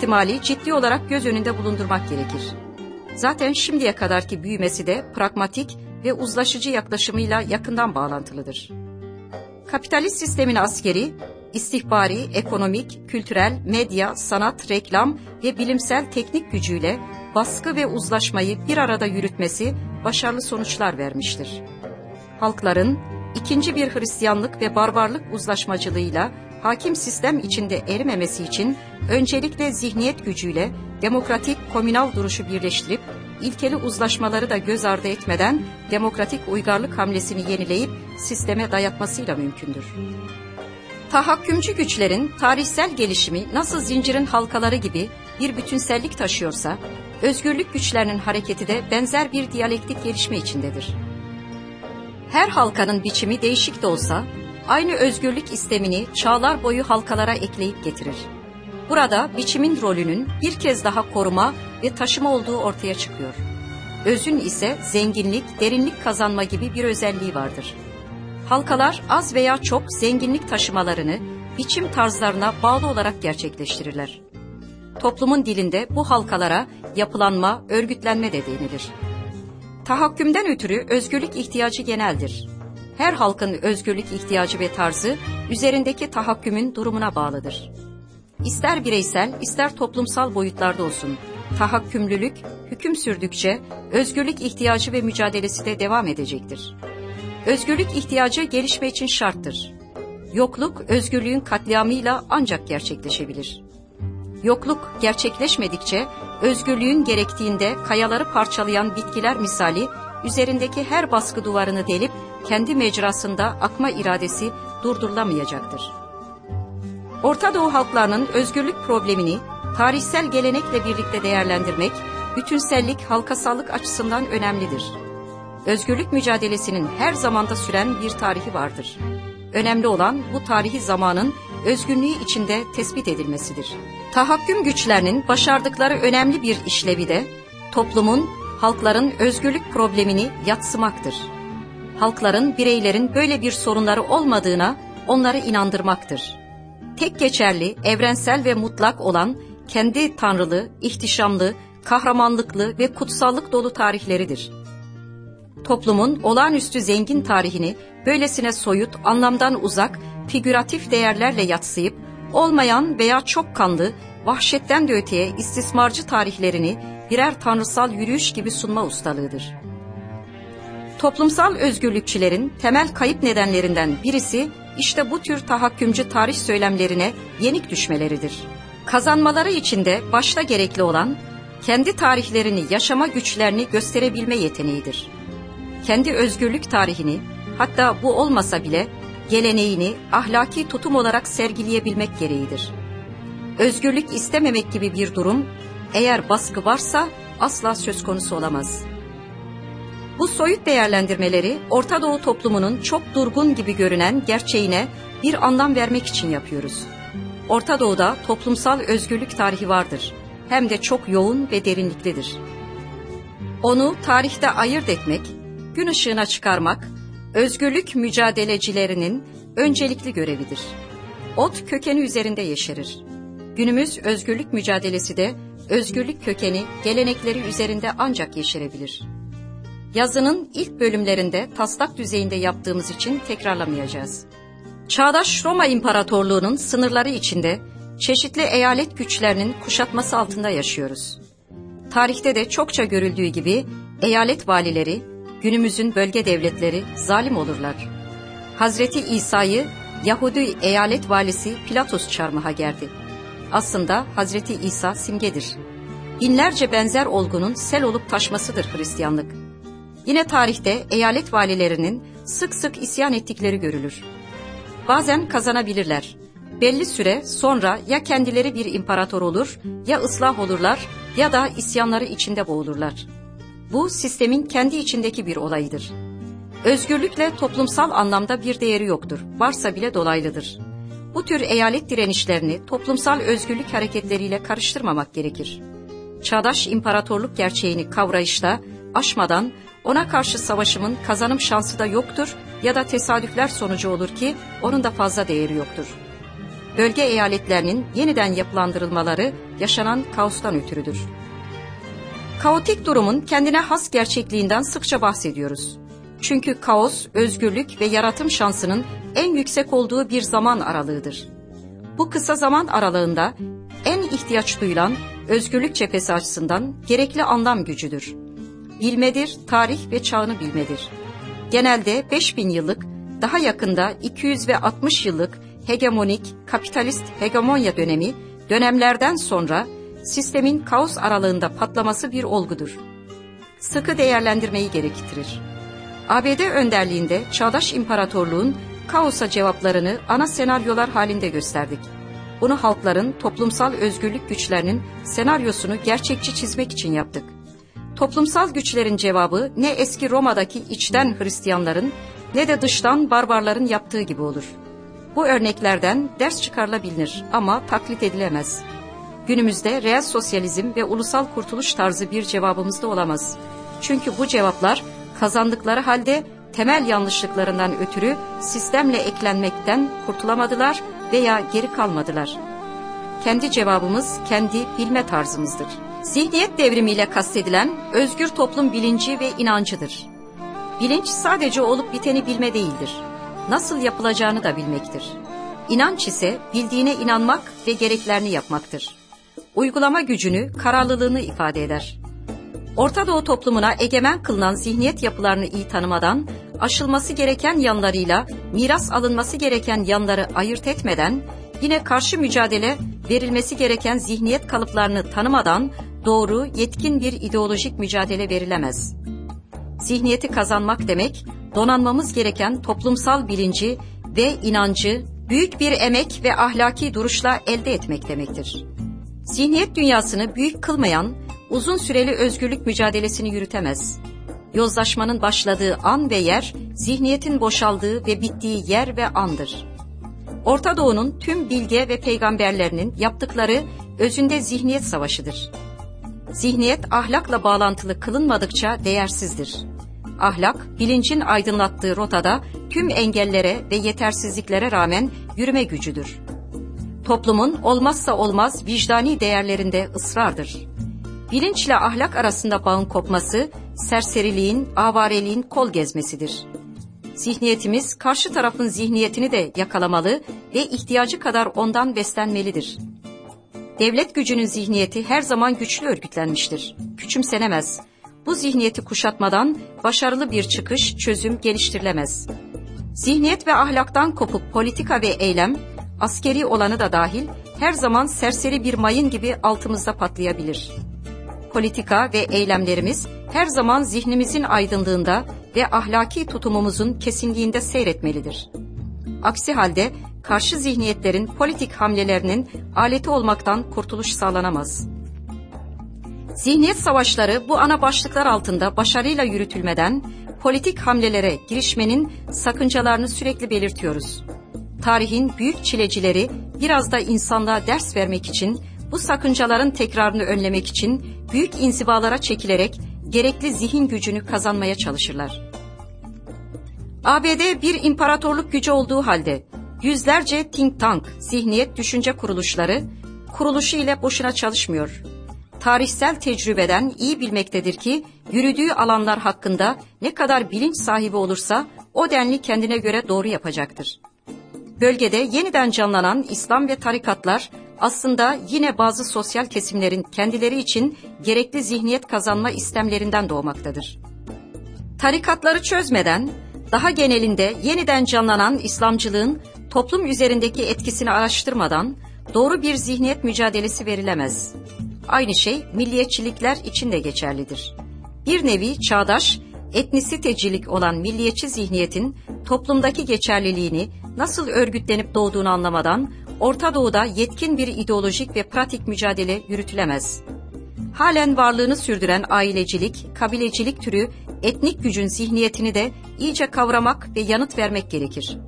İhtimali ciddi olarak göz önünde bulundurmak gerekir. Zaten şimdiye kadarki büyümesi de pragmatik ve uzlaşıcı yaklaşımıyla yakından bağlantılıdır. Kapitalist sistemin askeri, istihbari, ekonomik, kültürel, medya, sanat, reklam ve bilimsel teknik gücüyle baskı ve uzlaşmayı bir arada yürütmesi başarılı sonuçlar vermiştir. Halkların ikinci bir Hristiyanlık ve barbarlık uzlaşmacılığıyla hakim sistem içinde erimemesi için öncelikle zihniyet gücüyle demokratik komünal duruşu birleştirip ilkeli uzlaşmaları da göz ardı etmeden demokratik uygarlık hamlesini yenileyip sisteme dayatmasıyla mümkündür. Tahakkümcü güçlerin tarihsel gelişimi nasıl zincirin halkaları gibi bir bütünsellik taşıyorsa, özgürlük güçlerinin hareketi de benzer bir diyalektik gelişme içindedir. Her halkanın biçimi değişik de olsa, aynı özgürlük istemini çağlar boyu halkalara ekleyip getirir. Burada biçimin rolünün bir kez daha koruma ve taşıma olduğu ortaya çıkıyor. Özün ise zenginlik, derinlik kazanma gibi bir özelliği vardır. Halkalar az veya çok zenginlik taşımalarını biçim tarzlarına bağlı olarak gerçekleştirirler. Toplumun dilinde bu halkalara yapılanma, örgütlenme de denilir. Tahakkümden ötürü özgürlük ihtiyacı geneldir. Her halkın özgürlük ihtiyacı ve tarzı üzerindeki tahakkümün durumuna bağlıdır. İster bireysel, ister toplumsal boyutlarda olsun, tahakkümlülük hüküm sürdükçe özgürlük ihtiyacı ve mücadelesi de devam edecektir. Özgürlük ihtiyacı gelişme için şarttır. Yokluk özgürlüğün katliamıyla ancak gerçekleşebilir. Yokluk gerçekleşmedikçe özgürlüğün gerektiğinde kayaları parçalayan bitkiler misali üzerindeki her baskı duvarını delip kendi mecrasında akma iradesi durdurulamayacaktır. Orta Doğu halklarının özgürlük problemini tarihsel gelenekle birlikte değerlendirmek, bütünsellik, halkasallık açısından önemlidir. Özgürlük mücadelesinin her zamanda süren bir tarihi vardır. Önemli olan bu tarihi zamanın özgünlüğü içinde tespit edilmesidir. Tahakküm güçlerinin başardıkları önemli bir işlevi de toplumun, halkların özgürlük problemini yatsımaktır. Halkların, bireylerin böyle bir sorunları olmadığına onları inandırmaktır. Tek geçerli, evrensel ve mutlak olan kendi tanrılı, ihtişamlı, kahramanlıklı ve kutsallık dolu tarihleridir. Toplumun olağanüstü zengin tarihini böylesine soyut, anlamdan uzak, figüratif değerlerle yatsıyıp, olmayan veya çok kanlı, vahşetten de öteye istismarcı tarihlerini birer tanrısal yürüyüş gibi sunma ustalığıdır. Toplumsal özgürlükçülerin temel kayıp nedenlerinden birisi işte bu tür tahakkümcü tarih söylemlerine yenik düşmeleridir. Kazanmaları için de başta gerekli olan kendi tarihlerini yaşama güçlerini gösterebilme yeteneğidir. Kendi özgürlük tarihini hatta bu olmasa bile geleneğini ahlaki tutum olarak sergileyebilmek gereğidir. Özgürlük istememek gibi bir durum eğer baskı varsa asla söz konusu olamaz. Bu soyut değerlendirmeleri Orta Doğu toplumunun çok durgun gibi görünen gerçeğine bir anlam vermek için yapıyoruz. Orta Doğu'da toplumsal özgürlük tarihi vardır. Hem de çok yoğun ve derinliklidir. Onu tarihte ayırt etmek, gün ışığına çıkarmak, özgürlük mücadelecilerinin öncelikli görevidir. Ot kökeni üzerinde yeşerir. Günümüz özgürlük mücadelesi de özgürlük kökeni, gelenekleri üzerinde ancak yeşerebilir. Yazının ilk bölümlerinde taslak düzeyinde yaptığımız için tekrarlamayacağız. Çağdaş Roma İmparatorluğu'nun sınırları içinde çeşitli eyalet güçlerinin kuşatması altında yaşıyoruz. Tarihte de çokça görüldüğü gibi eyalet valileri, günümüzün bölge devletleri zalim olurlar. Hazreti İsa'yı Yahudi eyalet valisi Pilatus çarmıha gerdi. Aslında Hazreti İsa simgedir. Binlerce benzer olgunun sel olup taşmasıdır Hristiyanlık. Yine tarihte eyalet valilerinin sık sık isyan ettikleri görülür. Bazen kazanabilirler. Belli süre sonra ya kendileri bir imparator olur ya ıslah olurlar ya da isyanları içinde boğulurlar. Bu sistemin kendi içindeki bir olayıdır. Özgürlükle toplumsal anlamda bir değeri yoktur. Varsa bile dolaylıdır. Bu tür eyalet direnişlerini toplumsal özgürlük hareketleriyle karıştırmamak gerekir. Çağdaş imparatorluk gerçeğini kavrayışta aşmadan ona karşı savaşımın kazanım şansı da yoktur ya da tesadüfler sonucu olur ki onun da fazla değeri yoktur. Bölge eyaletlerinin yeniden yapılandırılmaları yaşanan kaostan ötürüdür. Kaotik durumun kendine has gerçekliğinden sıkça bahsediyoruz. Çünkü kaos, özgürlük ve yaratım şansının en yüksek olduğu bir zaman aralığıdır. Bu kısa zaman aralığında en ihtiyaç duyulan özgürlük cephesi açısından gerekli anlam gücüdür. Bilmedir, tarih ve çağını bilmedir. Genelde 5000 yıllık, daha yakında 200 ve 60 yıllık hegemonik, kapitalist hegemonya dönemi, dönemlerden sonra sistemin kaos aralığında patlaması bir olgudur. Sıkı değerlendirmeyi gerektirir. ABD önderliğinde çağdaş imparatorluğun kaosa cevaplarını ana senaryolar halinde gösterdik. Bunu halkların toplumsal özgürlük güçlerinin senaryosunu gerçekçi çizmek için yaptık. Toplumsal güçlerin cevabı ne eski Roma'daki içten Hristiyanların ne de dıştan barbarların yaptığı gibi olur. Bu örneklerden ders çıkarılabilir ama taklit edilemez. Günümüzde reel sosyalizm ve ulusal kurtuluş tarzı bir cevabımız da olamaz. Çünkü bu cevaplar kazandıkları halde temel yanlışlıklarından ötürü sistemle eklenmekten kurtulamadılar veya geri kalmadılar. Kendi cevabımız kendi bilme tarzımızdır. Zihniyet devrimiyle kastedilen özgür toplum bilinci ve inancıdır. Bilinç sadece olup biteni bilme değildir. Nasıl yapılacağını da bilmektir. İnanç ise bildiğine inanmak ve gereklerini yapmaktır. Uygulama gücünü, kararlılığını ifade eder. Orta Doğu toplumuna egemen kılınan zihniyet yapılarını iyi tanımadan, aşılması gereken yanlarıyla miras alınması gereken yanları ayırt etmeden, yine karşı mücadele verilmesi gereken zihniyet kalıplarını tanımadan doğru, yetkin bir ideolojik mücadele verilemez. Zihniyeti kazanmak demek, donanmamız gereken toplumsal bilinci ve inancı büyük bir emek ve ahlaki duruşla elde etmek demektir. Zihniyet dünyasını büyük kılmayan, uzun süreli özgürlük mücadelesini yürütemez. Yozlaşmanın başladığı an ve yer, zihniyetin boşaldığı ve bittiği yer ve andır. Orta Doğu'nun tüm bilge ve peygamberlerinin yaptıkları özünde zihniyet savaşıdır. Zihniyet ahlakla bağlantılı kılınmadıkça değersizdir. Ahlak, bilincin aydınlattığı rotada tüm engellere ve yetersizliklere rağmen yürüme gücüdür. Toplumun olmazsa olmaz vicdani değerlerinde ısrardır. Bilinçle ahlak arasında bağın kopması, serseriliğin, avareliğin kol gezmesidir. Zihniyetimiz karşı tarafın zihniyetini de yakalamalı ve ihtiyacı kadar ondan beslenmelidir. Devlet gücünün zihniyeti her zaman güçlü örgütlenmiştir. Küçümsenemez. Bu zihniyeti kuşatmadan başarılı bir çıkış, çözüm geliştirilemez. Zihniyet ve ahlaktan kopup politika ve eylem, askeri olanı da dahil, her zaman serseri bir mayın gibi altımızda patlayabilir. Politika ve eylemlerimiz her zaman zihnimizin aydınlığında ve ahlaki tutumumuzun kesinliğinde seyretmelidir. Aksi halde karşı zihniyetlerin politik hamlelerinin aleti olmaktan kurtuluş sağlanamaz. Zihniyet savaşları bu ana başlıklar altında başarıyla yürütülmeden politik hamlelere girişmenin sakıncalarını sürekli belirtiyoruz. Tarihin büyük çilecileri biraz da insanlığa ders vermek için bu sakıncaların tekrarını önlemek için büyük inzivalara çekilerek gerekli zihin gücünü kazanmaya çalışırlar. ABD bir imparatorluk gücü olduğu halde yüzlerce think tank, zihniyet düşünce kuruluşları kuruluşu ile boşuna çalışmıyor. Tarihsel tecrübeden iyi bilmektedir ki yürüdüğü alanlar hakkında ne kadar bilinç sahibi olursa o denli kendine göre doğru yapacaktır. Bölgede yeniden canlanan İslam ve tarikatlar aslında yine bazı sosyal kesimlerin kendileri için gerekli zihniyet kazanma istemlerinden doğmaktadır. Tarikatları çözmeden daha genelinde yeniden canlanan İslamcılığın toplum üzerindeki etkisini araştırmadan doğru bir zihniyet mücadelesi verilemez. Aynı şey milliyetçilikler için de geçerlidir. Bir nevi çağdaş, etnisitecilik olan milliyetçi zihniyetin toplumdaki geçerliliğini nasıl örgütlenip doğduğunu anlamadan Orta Doğu'da yetkin bir ideolojik ve pratik mücadele yürütülemez. halen varlığını sürdüren ailecilik, kabilecilik türü etnik gücün zihniyetini de iyice kavramak ve yanıt vermek gerekir.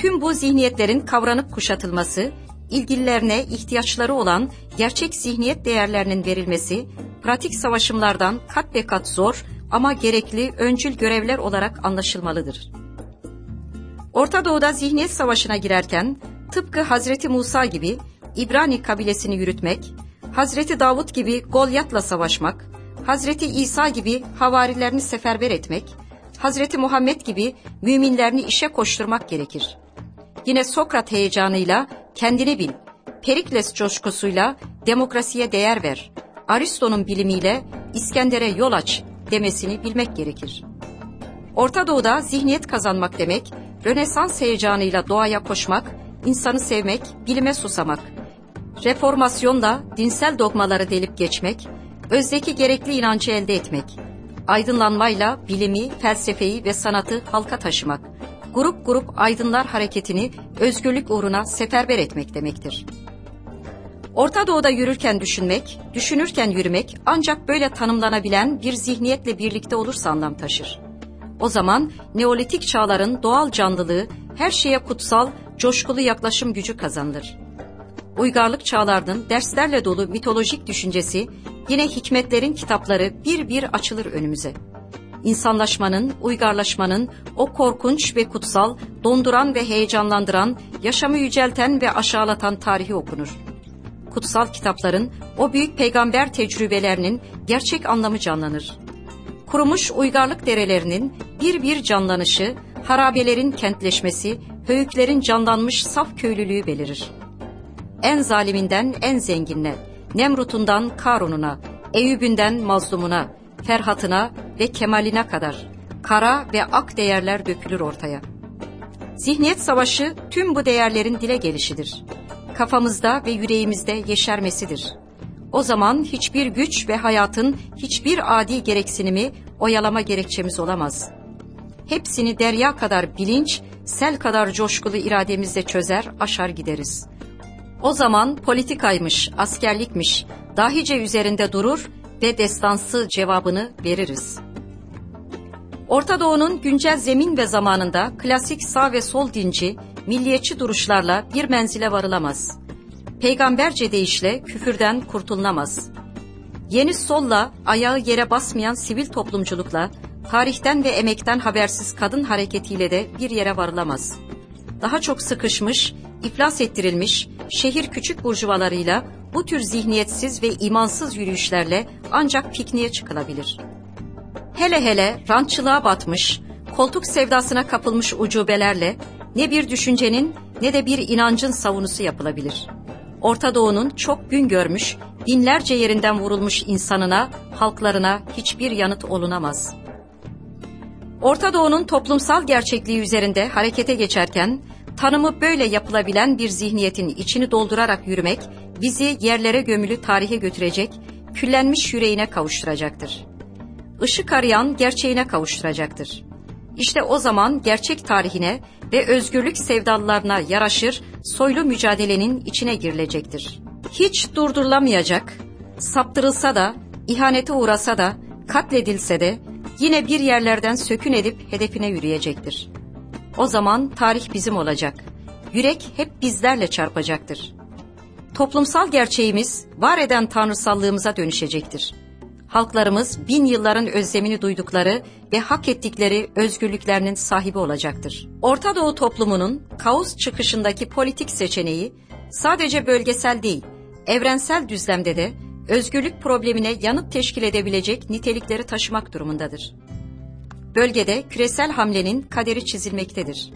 Tüm bu zihniyetlerin kavranıp kuşatılması, ilgililerine ihtiyaçları olan gerçek zihniyet değerlerinin verilmesi, pratik savaşımlardan kat be kat zor ama gerekli öncül görevler olarak anlaşılmalıdır. Orta Doğu'da zihniyet savaşına girerken tıpkı Hazreti Musa gibi İbrani kabilesini yürütmek, Hazreti Davut gibi Golyat'la savaşmak, Hazreti İsa gibi havarilerini seferber etmek, Hazreti Muhammed gibi müminlerini işe koşturmak gerekir. Yine Sokrat heyecanıyla kendini bil, Perikles coşkusuyla demokrasiye değer ver, Aristo'nun bilimiyle İskender'e yol aç demesini bilmek gerekir. Orta Doğu'da zihniyet kazanmak demek, Rönesans heyecanıyla doğaya koşmak, insanı sevmek, bilime susamak, reformasyonla dinsel dogmaları delip geçmek, özdeki gerekli inancı elde etmek, aydınlanmayla bilimi, felsefeyi ve sanatı halka taşımak, grup grup aydınlar hareketini özgürlük uğruna seferber etmek demektir. Orta Doğu'da yürürken düşünmek, düşünürken yürümek ancak böyle tanımlanabilen bir zihniyetle birlikte olursa anlam taşır. O zaman Neolitik çağların doğal canlılığı her şeye kutsal, coşkulu yaklaşım gücü kazanılır. Uygarlık çağlarının derslerle dolu mitolojik düşüncesi, yine hikmetlerin kitapları bir bir açılır önümüze. İnsanlaşmanın, uygarlaşmanın o korkunç ve kutsal, donduran ve heyecanlandıran, yaşamı yücelten ve aşağılatan tarihi okunur. Kutsal kitapların o büyük peygamber tecrübelerinin gerçek anlamı canlanır. Kurumuş uygarlık derelerinin bir bir canlanışı, harabelerin kentleşmesi, höyüklerin canlanmış saf köylülüğü belirir. En zaliminden en zenginine, Nemrut'undan Karun'una, Eyüp'ünden mazlumuna, Ferhat'ına ve Kemal'ine kadar kara ve ak değerler dökülür ortaya. Zihniyet savaşı tüm bu değerlerin dile gelişidir. Kafamızda ve yüreğimizde yeşermesidir. O zaman hiçbir güç ve hayatın hiçbir adi gereksinimi oyalama gerekçemiz olamaz. Hepsini derya kadar bilinç, sel kadar coşkulu irademizle çözer, aşar gideriz. O zaman politikaymış, askerlikmiş, dahice üzerinde durur ve destansı cevabını veririz. Orta Doğu'nun güncel zemin ve zamanında klasik sağ ve sol dinci, milliyetçi duruşlarla bir menzile varılamaz. Peygamberce deyişle küfürden kurtulunamaz. Yeni solla ayağı yere basmayan sivil toplumculukla, tarihten ve emekten habersiz kadın hareketiyle de bir yere varılamaz. Daha çok sıkışmış, iflas ettirilmiş, şehir küçük burjuvalarıyla bu tür zihniyetsiz ve imansız yürüyüşlerle ancak pikniğe çıkılabilir. Hele hele rantçılığa batmış, koltuk sevdasına kapılmış ucubelerle ne bir düşüncenin ne de bir inancın savunusu yapılabilir. Orta Doğu'nun çok gün görmüş, binlerce yerinden vurulmuş insanına, halklarına hiçbir yanıt olunamaz. Orta Doğu'nun toplumsal gerçekliği üzerinde harekete geçerken, tanımı böyle yapılabilen bir zihniyetin içini doldurarak yürümek, bizi yerlere gömülü tarihe götürecek, küllenmiş yüreğine kavuşturacaktır. Işık arayan gerçeğine kavuşturacaktır. İşte o zaman gerçek tarihine ve özgürlük sevdalılarına yaraşır soylu mücadelenin içine girilecektir. Hiç durdurulamayacak, saptırılsa da, ihanete uğrasa da, katledilse de yine bir yerlerden sökün edip hedefine yürüyecektir. O zaman tarih bizim olacak. Yürek hep bizlerle çarpacaktır. Toplumsal gerçeğimiz var eden tanrısallığımıza dönüşecektir. Halklarımız bin yılların özlemini duydukları ve hak ettikleri özgürlüklerinin sahibi olacaktır. Orta Doğu toplumunun kaos çıkışındaki politik seçeneği sadece bölgesel değil, evrensel düzlemde de özgürlük problemine yanıt teşkil edebilecek nitelikleri taşımak durumundadır. Bölgede küresel hamlenin kaderi çizilmektedir.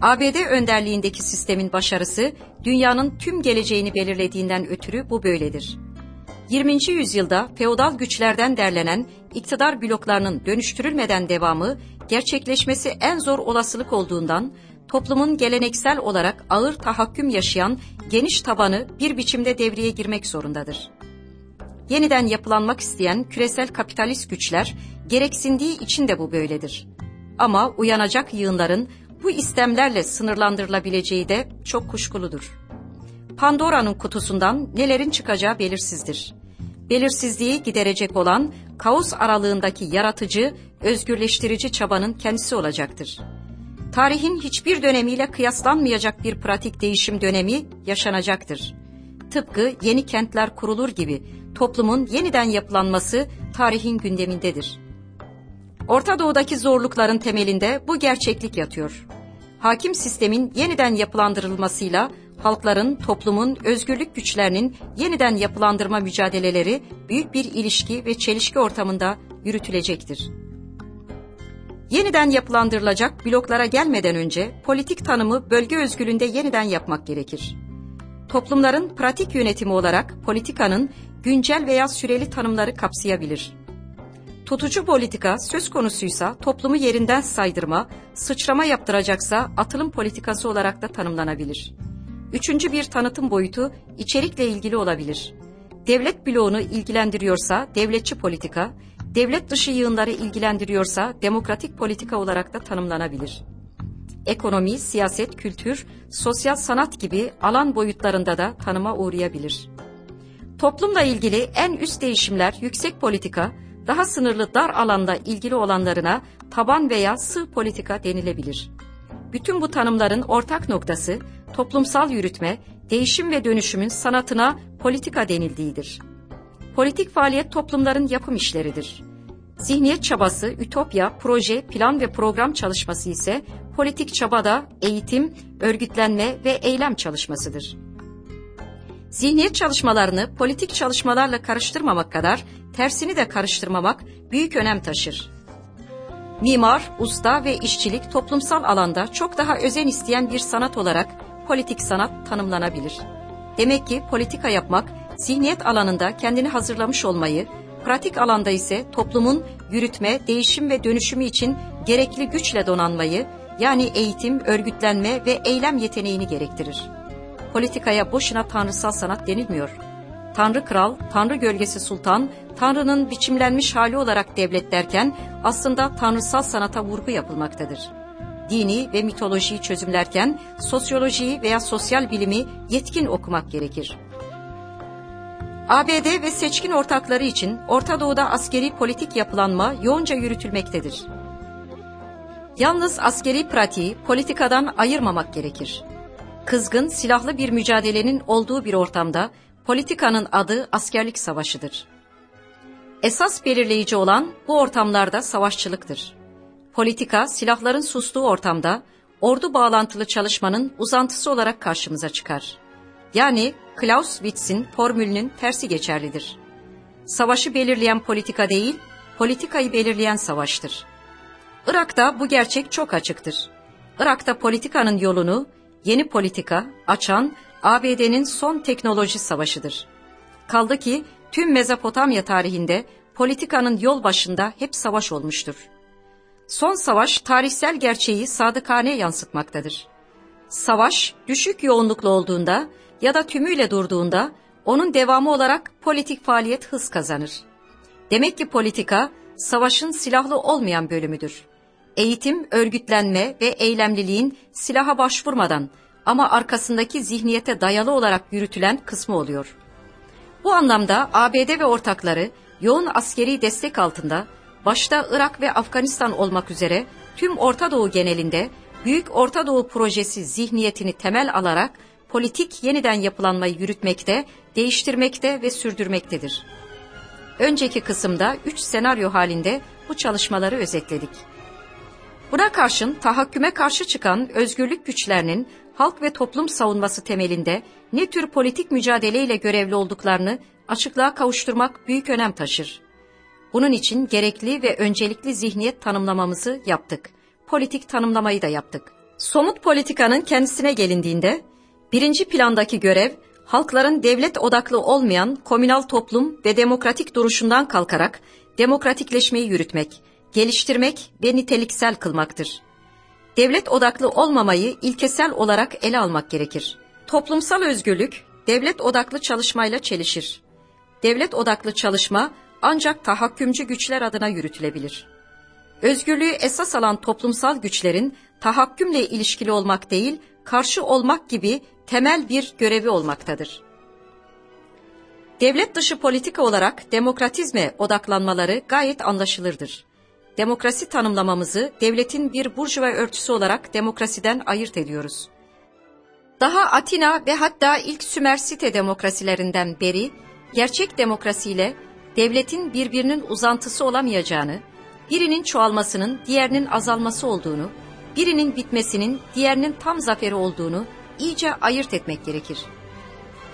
ABD önderliğindeki sistemin başarısı dünyanın tüm geleceğini belirlediğinden ötürü bu böyledir. 20. yüzyılda feodal güçlerden derlenen iktidar bloklarının dönüştürülmeden devamı gerçekleşmesi en zor olasılık olduğundan toplumun geleneksel olarak ağır tahakküm yaşayan geniş tabanı bir biçimde devreye girmek zorundadır. Yeniden yapılanmak isteyen küresel kapitalist güçler gereksindiği için de bu böyledir. Ama uyanacak yığınların bu istemlerle sınırlandırılabileceği de çok kuşkuludur. Pandora'nın kutusundan nelerin çıkacağı belirsizdir. belirsizliği giderecek olan kaos aralığındaki yaratıcı, özgürleştirici çabanın kendisi olacaktır. Tarihin hiçbir dönemiyle kıyaslanmayacak bir pratik değişim dönemi yaşanacaktır. Tıpkı yeni kentler kurulur gibi toplumun yeniden yapılanması tarihin gündemindedir. Orta Doğu'daki zorlukların temelinde bu gerçeklik yatıyor. Hakim sistemin yeniden yapılandırılmasıyla halkların, toplumun, özgürlük güçlerinin yeniden yapılandırma mücadeleleri büyük bir ilişki ve çelişki ortamında yürütülecektir. Yeniden yapılandırılacak bloklara gelmeden önce politik tanımı bölge özgürlüğünde yeniden yapmak gerekir. Toplumların pratik yönetimi olarak politikanın güncel veya süreli tanımları kapsayabilir. Tutucu politika söz konusuysa toplumu yerinden saydırma, sıçrama yaptıracaksa atılım politikası olarak da tanımlanabilir. Üçüncü bir tanıtım boyutu içerikle ilgili olabilir. Devlet bloğunu ilgilendiriyorsa devletçi politika, devlet dışı yığınları ilgilendiriyorsa demokratik politika olarak da tanımlanabilir. Ekonomi, siyaset, kültür, sosyal sanat gibi alan boyutlarında da tanıma uğrayabilir. Toplumla ilgili en üst değişimler yüksek politika, daha sınırlı dar alanda ilgili olanlarına taban veya sığ politika denilebilir. Bütün bu tanımların ortak noktası toplumsal yürütme, değişim ve dönüşümün sanatına politika denildiğidir. Politik faaliyet toplumların yapım işleridir. Zihniyet çabası, ütopya, proje, plan ve program çalışması ise politik çabada eğitim, örgütlenme ve eylem çalışmasıdır. Zihniyet çalışmalarını politik çalışmalarla karıştırmamak kadar tersini de karıştırmamak büyük önem taşır. Mimar, usta ve işçilik toplumsal alanda çok daha özen isteyen bir sanat olarak politik sanat tanımlanabilir. Demek ki politika yapmak, zihniyet alanında kendini hazırlamış olmayı, pratik alanda ise toplumun yürütme, değişim ve dönüşümü için gerekli güçle donanmayı, yani eğitim, örgütlenme ve eylem yeteneğini gerektirir. Politikaya boşuna tanrısal sanat denilmiyor. Tanrı kral, Tanrı gölgesi sultan, Tanrı'nın biçimlenmiş hali olarak devlet derken aslında tanrısal sanata vurgu yapılmaktadır. Dini ve mitolojiyi çözümlerken sosyolojiyi veya sosyal bilimi yetkin okumak gerekir. ABD ve seçkin ortakları için Orta Doğu'da askeri politik yapılanma yoğunca yürütülmektedir. Yalnız askeri pratiği politikadan ayırmamak gerekir. Kızgın, silahlı bir mücadelenin olduğu bir ortamda politikanın adı askerlik savaşıdır. Esas belirleyici olan bu ortamlarda savaşçılıktır. Politika, silahların sustuğu ortamda ordu bağlantılı çalışmanın uzantısı olarak karşımıza çıkar. Yani Clausewitz'in formülünün tersi geçerlidir. Savaşı belirleyen politika değil, politikayı belirleyen savaştır. Irak'ta bu gerçek çok açıktır. Irak'ta politikanın yolunu yeni politika açan ABD'nin son teknoloji savaşıdır. Kaldı ki tüm Mezopotamya tarihinde politikanın yol başında hep savaş olmuştur. Son savaş tarihsel gerçeği sadıkane yansıtmaktadır. Savaş düşük yoğunluklu olduğunda ya da tümüyle durduğunda onun devamı olarak politik faaliyet hız kazanır. Demek ki politika savaşın silahlı olmayan bölümüdür. Eğitim, örgütlenme ve eylemliliğin silaha başvurmadan ama arkasındaki zihniyete dayalı olarak yürütülen kısmı oluyor. Bu anlamda ABD ve ortakları yoğun askeri destek altında başta Irak ve Afganistan olmak üzere tüm Orta Doğu genelinde Büyük Orta Doğu projesi zihniyetini temel alarak politik yeniden yapılanmayı yürütmekte, değiştirmekte ve sürdürmektedir. Önceki kısımda üç senaryo halinde bu çalışmaları özetledik. Buna karşın tahakküme karşı çıkan özgürlük güçlerinin halk ve toplum savunması temelinde ne tür politik mücadeleyle görevli olduklarını açıklığa kavuşturmak büyük önem taşır. Bunun için gerekli ve öncelikli zihniyet tanımlamamızı yaptık. Politik tanımlamayı da yaptık. Somut politikanın kendisine gelindiğinde birinci plandaki görev halkların devlet odaklı olmayan komünal toplum ve demokratik duruşundan kalkarak demokratikleşmeyi yürütmek, geliştirmek ve niteliksel kılmaktır. Devlet odaklı olmamayı ilkesel olarak ele almak gerekir. Toplumsal özgürlük devlet odaklı çalışmayla çelişir. Devlet odaklı çalışma ancak tahakkümcü güçler adına yürütülebilir. Özgürlüğü esas alan toplumsal güçlerin tahakkümle ilişkili olmak değil, karşı olmak gibi temel bir görevi olmaktadır. Devlet dışı politika olarak demokratizme odaklanmaları gayet anlaşılırdır. Demokrasi tanımlamamızı devletin bir burjuva örtüsü olarak demokrasiden ayırt ediyoruz. Daha Atina ve hatta ilk Sümer site demokrasilerinden beri gerçek demokrasiyle devletin birbirinin uzantısı olamayacağını, birinin çoğalmasının diğerinin azalması olduğunu, birinin bitmesinin diğerinin tam zaferi olduğunu iyice ayırt etmek gerekir.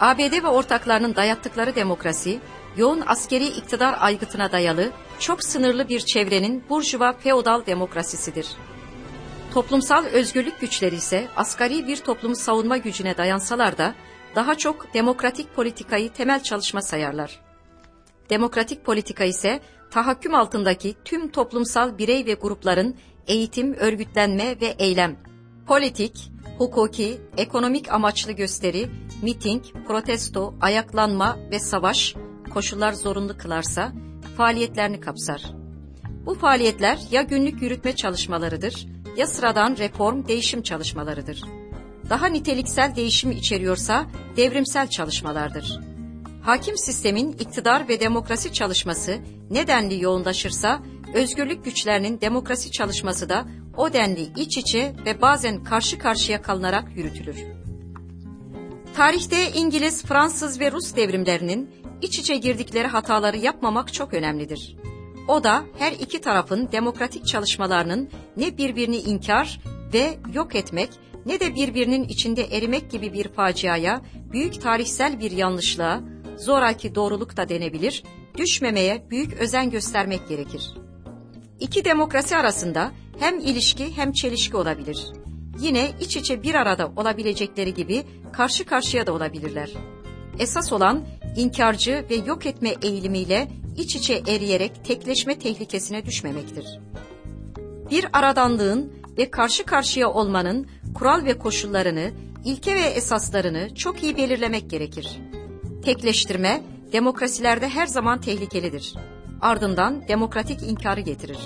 ABD ve ortaklarının dayattıkları demokrasi, yoğun askeri iktidar aygıtına dayalı çok sınırlı bir çevrenin burjuva feodal demokrasisidir. Toplumsal özgürlük güçleri ise asgari bir toplumu savunma gücüne dayansalar da daha çok demokratik politikayı temel çalışma sayarlar. Demokratik politika ise tahakküm altındaki tüm toplumsal birey ve grupların eğitim, örgütlenme ve eylem, politik, hukuki, ekonomik amaçlı gösteri, miting, protesto, ayaklanma ve savaş koşullar zorunlu kılarsa faaliyetlerini kapsar. Bu faaliyetler ya günlük yürütme çalışmalarıdır ya sıradan reform, değişim çalışmalarıdır. Daha niteliksel değişim içeriyorsa devrimsel çalışmalardır. Hakim sistemin iktidar ve demokrasi çalışması nedenli yoğunlaşırsa özgürlük güçlerinin demokrasi çalışması da o denli iç içe ve bazen karşı karşıya kalınarak yürütülür. Tarihte İngiliz, Fransız ve Rus devrimlerinin iç içe girdikleri hataları yapmamak çok önemlidir. O da her iki tarafın demokratik çalışmalarının ne birbirini inkar ve yok etmek ne de birbirinin içinde erimek gibi bir faciaya, büyük tarihsel bir yanlışlığa, zoraki doğruluk da denebilir, düşmemeye büyük özen göstermek gerekir. İki demokrasi arasında hem ilişki hem çelişki olabilir. Yine iç içe bir arada olabilecekleri gibi karşı karşıya da olabilirler. Esas olan inkarcı ve yok etme eğilimiyle iç içe eriyerek tekleşme tehlikesine düşmemektir. Bir aradanlığın ve karşı karşıya olmanın kural ve koşullarını, ilke ve esaslarını çok iyi belirlemek gerekir. Tekleştirme demokrasilerde her zaman tehlikelidir. Ardından demokratik inkarı getirir.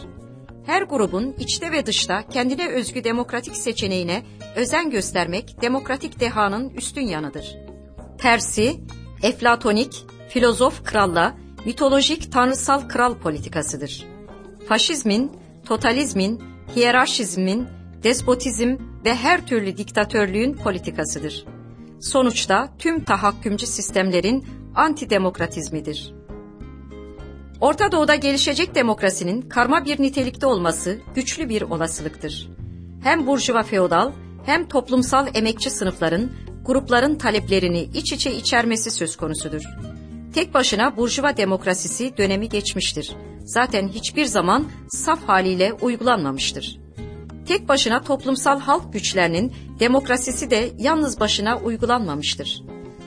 Her grubun içte ve dışta kendine özgü demokratik seçeneğine özen göstermek demokratik dehanın üstün yanıdır. Tersi, eflatonik, filozof kralla, mitolojik tanrısal kral politikasıdır. Faşizmin, totalizmin, hiyerarşizmin, despotizm ve her türlü diktatörlüğün politikasıdır. Sonuçta tüm tahakkümcü sistemlerin antidemokratizmidir. Orta Doğu'da gelişecek demokrasinin karma bir nitelikte olması güçlü bir olasılıktır. Hem burjuva feodal hem toplumsal emekçi sınıfların, grupların taleplerini iç içe içermesi söz konusudur. Tek başına burjuva demokrasisi dönemi geçmiştir. Zaten hiçbir zaman saf haliyle uygulanmamıştır. Tek başına toplumsal halk güçlerinin demokrasisi de yalnız başına uygulanmamıştır.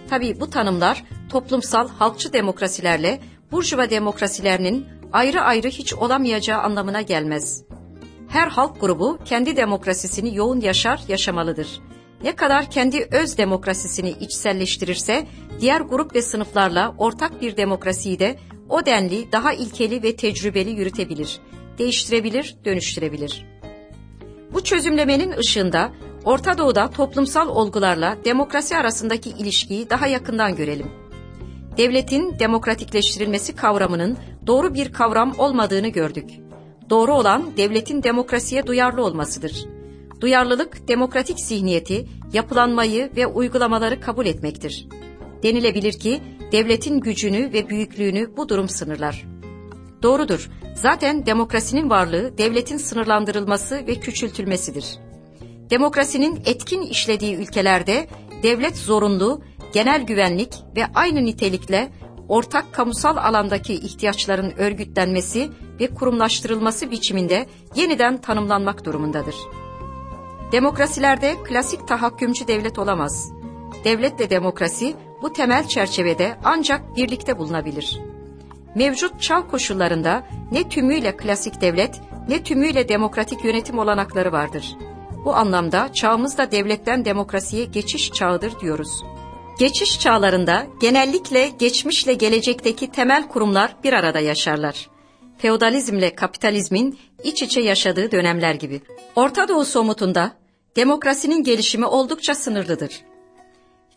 Tabi bu tanımlar toplumsal halkçı demokrasilerle burjuva demokrasilerinin ayrı ayrı hiç olamayacağı anlamına gelmez. Her halk grubu kendi demokrasisini yoğun yaşar, yaşamalıdır. Ne kadar kendi öz demokrasisini içselleştirirse, diğer grup ve sınıflarla ortak bir demokrasiyi de o denli daha ilkeli ve tecrübeli yürütebilir, değiştirebilir, dönüştürebilir. Bu çözümlemenin ışığında Orta Doğu'da toplumsal olgularla demokrasi arasındaki ilişkiyi daha yakından görelim devletin demokratikleştirilmesi kavramının doğru bir kavram olmadığını gördük. Doğru olan devletin demokrasiye duyarlı olmasıdır. Duyarlılık demokratik zihniyeti, yapılanmayı ve uygulamaları kabul etmektir. Denilebilir ki devletin gücünü ve büyüklüğünü bu durum sınırlar. Doğrudur. Zaten demokrasinin varlığı devletin sınırlandırılması ve küçültülmesidir. Demokrasinin etkin işlediği ülkelerde devlet zorunlu genel güvenlik ve aynı nitelikle ortak kamusal alandaki ihtiyaçların örgütlenmesi ve kurumlaştırılması biçiminde yeniden tanımlanmak durumundadır. Demokrasilerde klasik tahakkümcü devlet olamaz. Devletle demokrasi bu temel çerçevede ancak birlikte bulunabilir. Mevcut çağ koşullarında ne tümüyle klasik devlet ne tümüyle demokratik yönetim olanakları vardır. Bu anlamda çağımızda devletten demokrasiye geçiş çağıdır diyoruz. Geçiş çağlarında genellikle geçmişle gelecekteki temel kurumlar bir arada yaşarlar. Feodalizmle kapitalizmin iç içe yaşadığı dönemler gibi. Orta Doğu somutunda demokrasinin gelişimi oldukça sınırlıdır.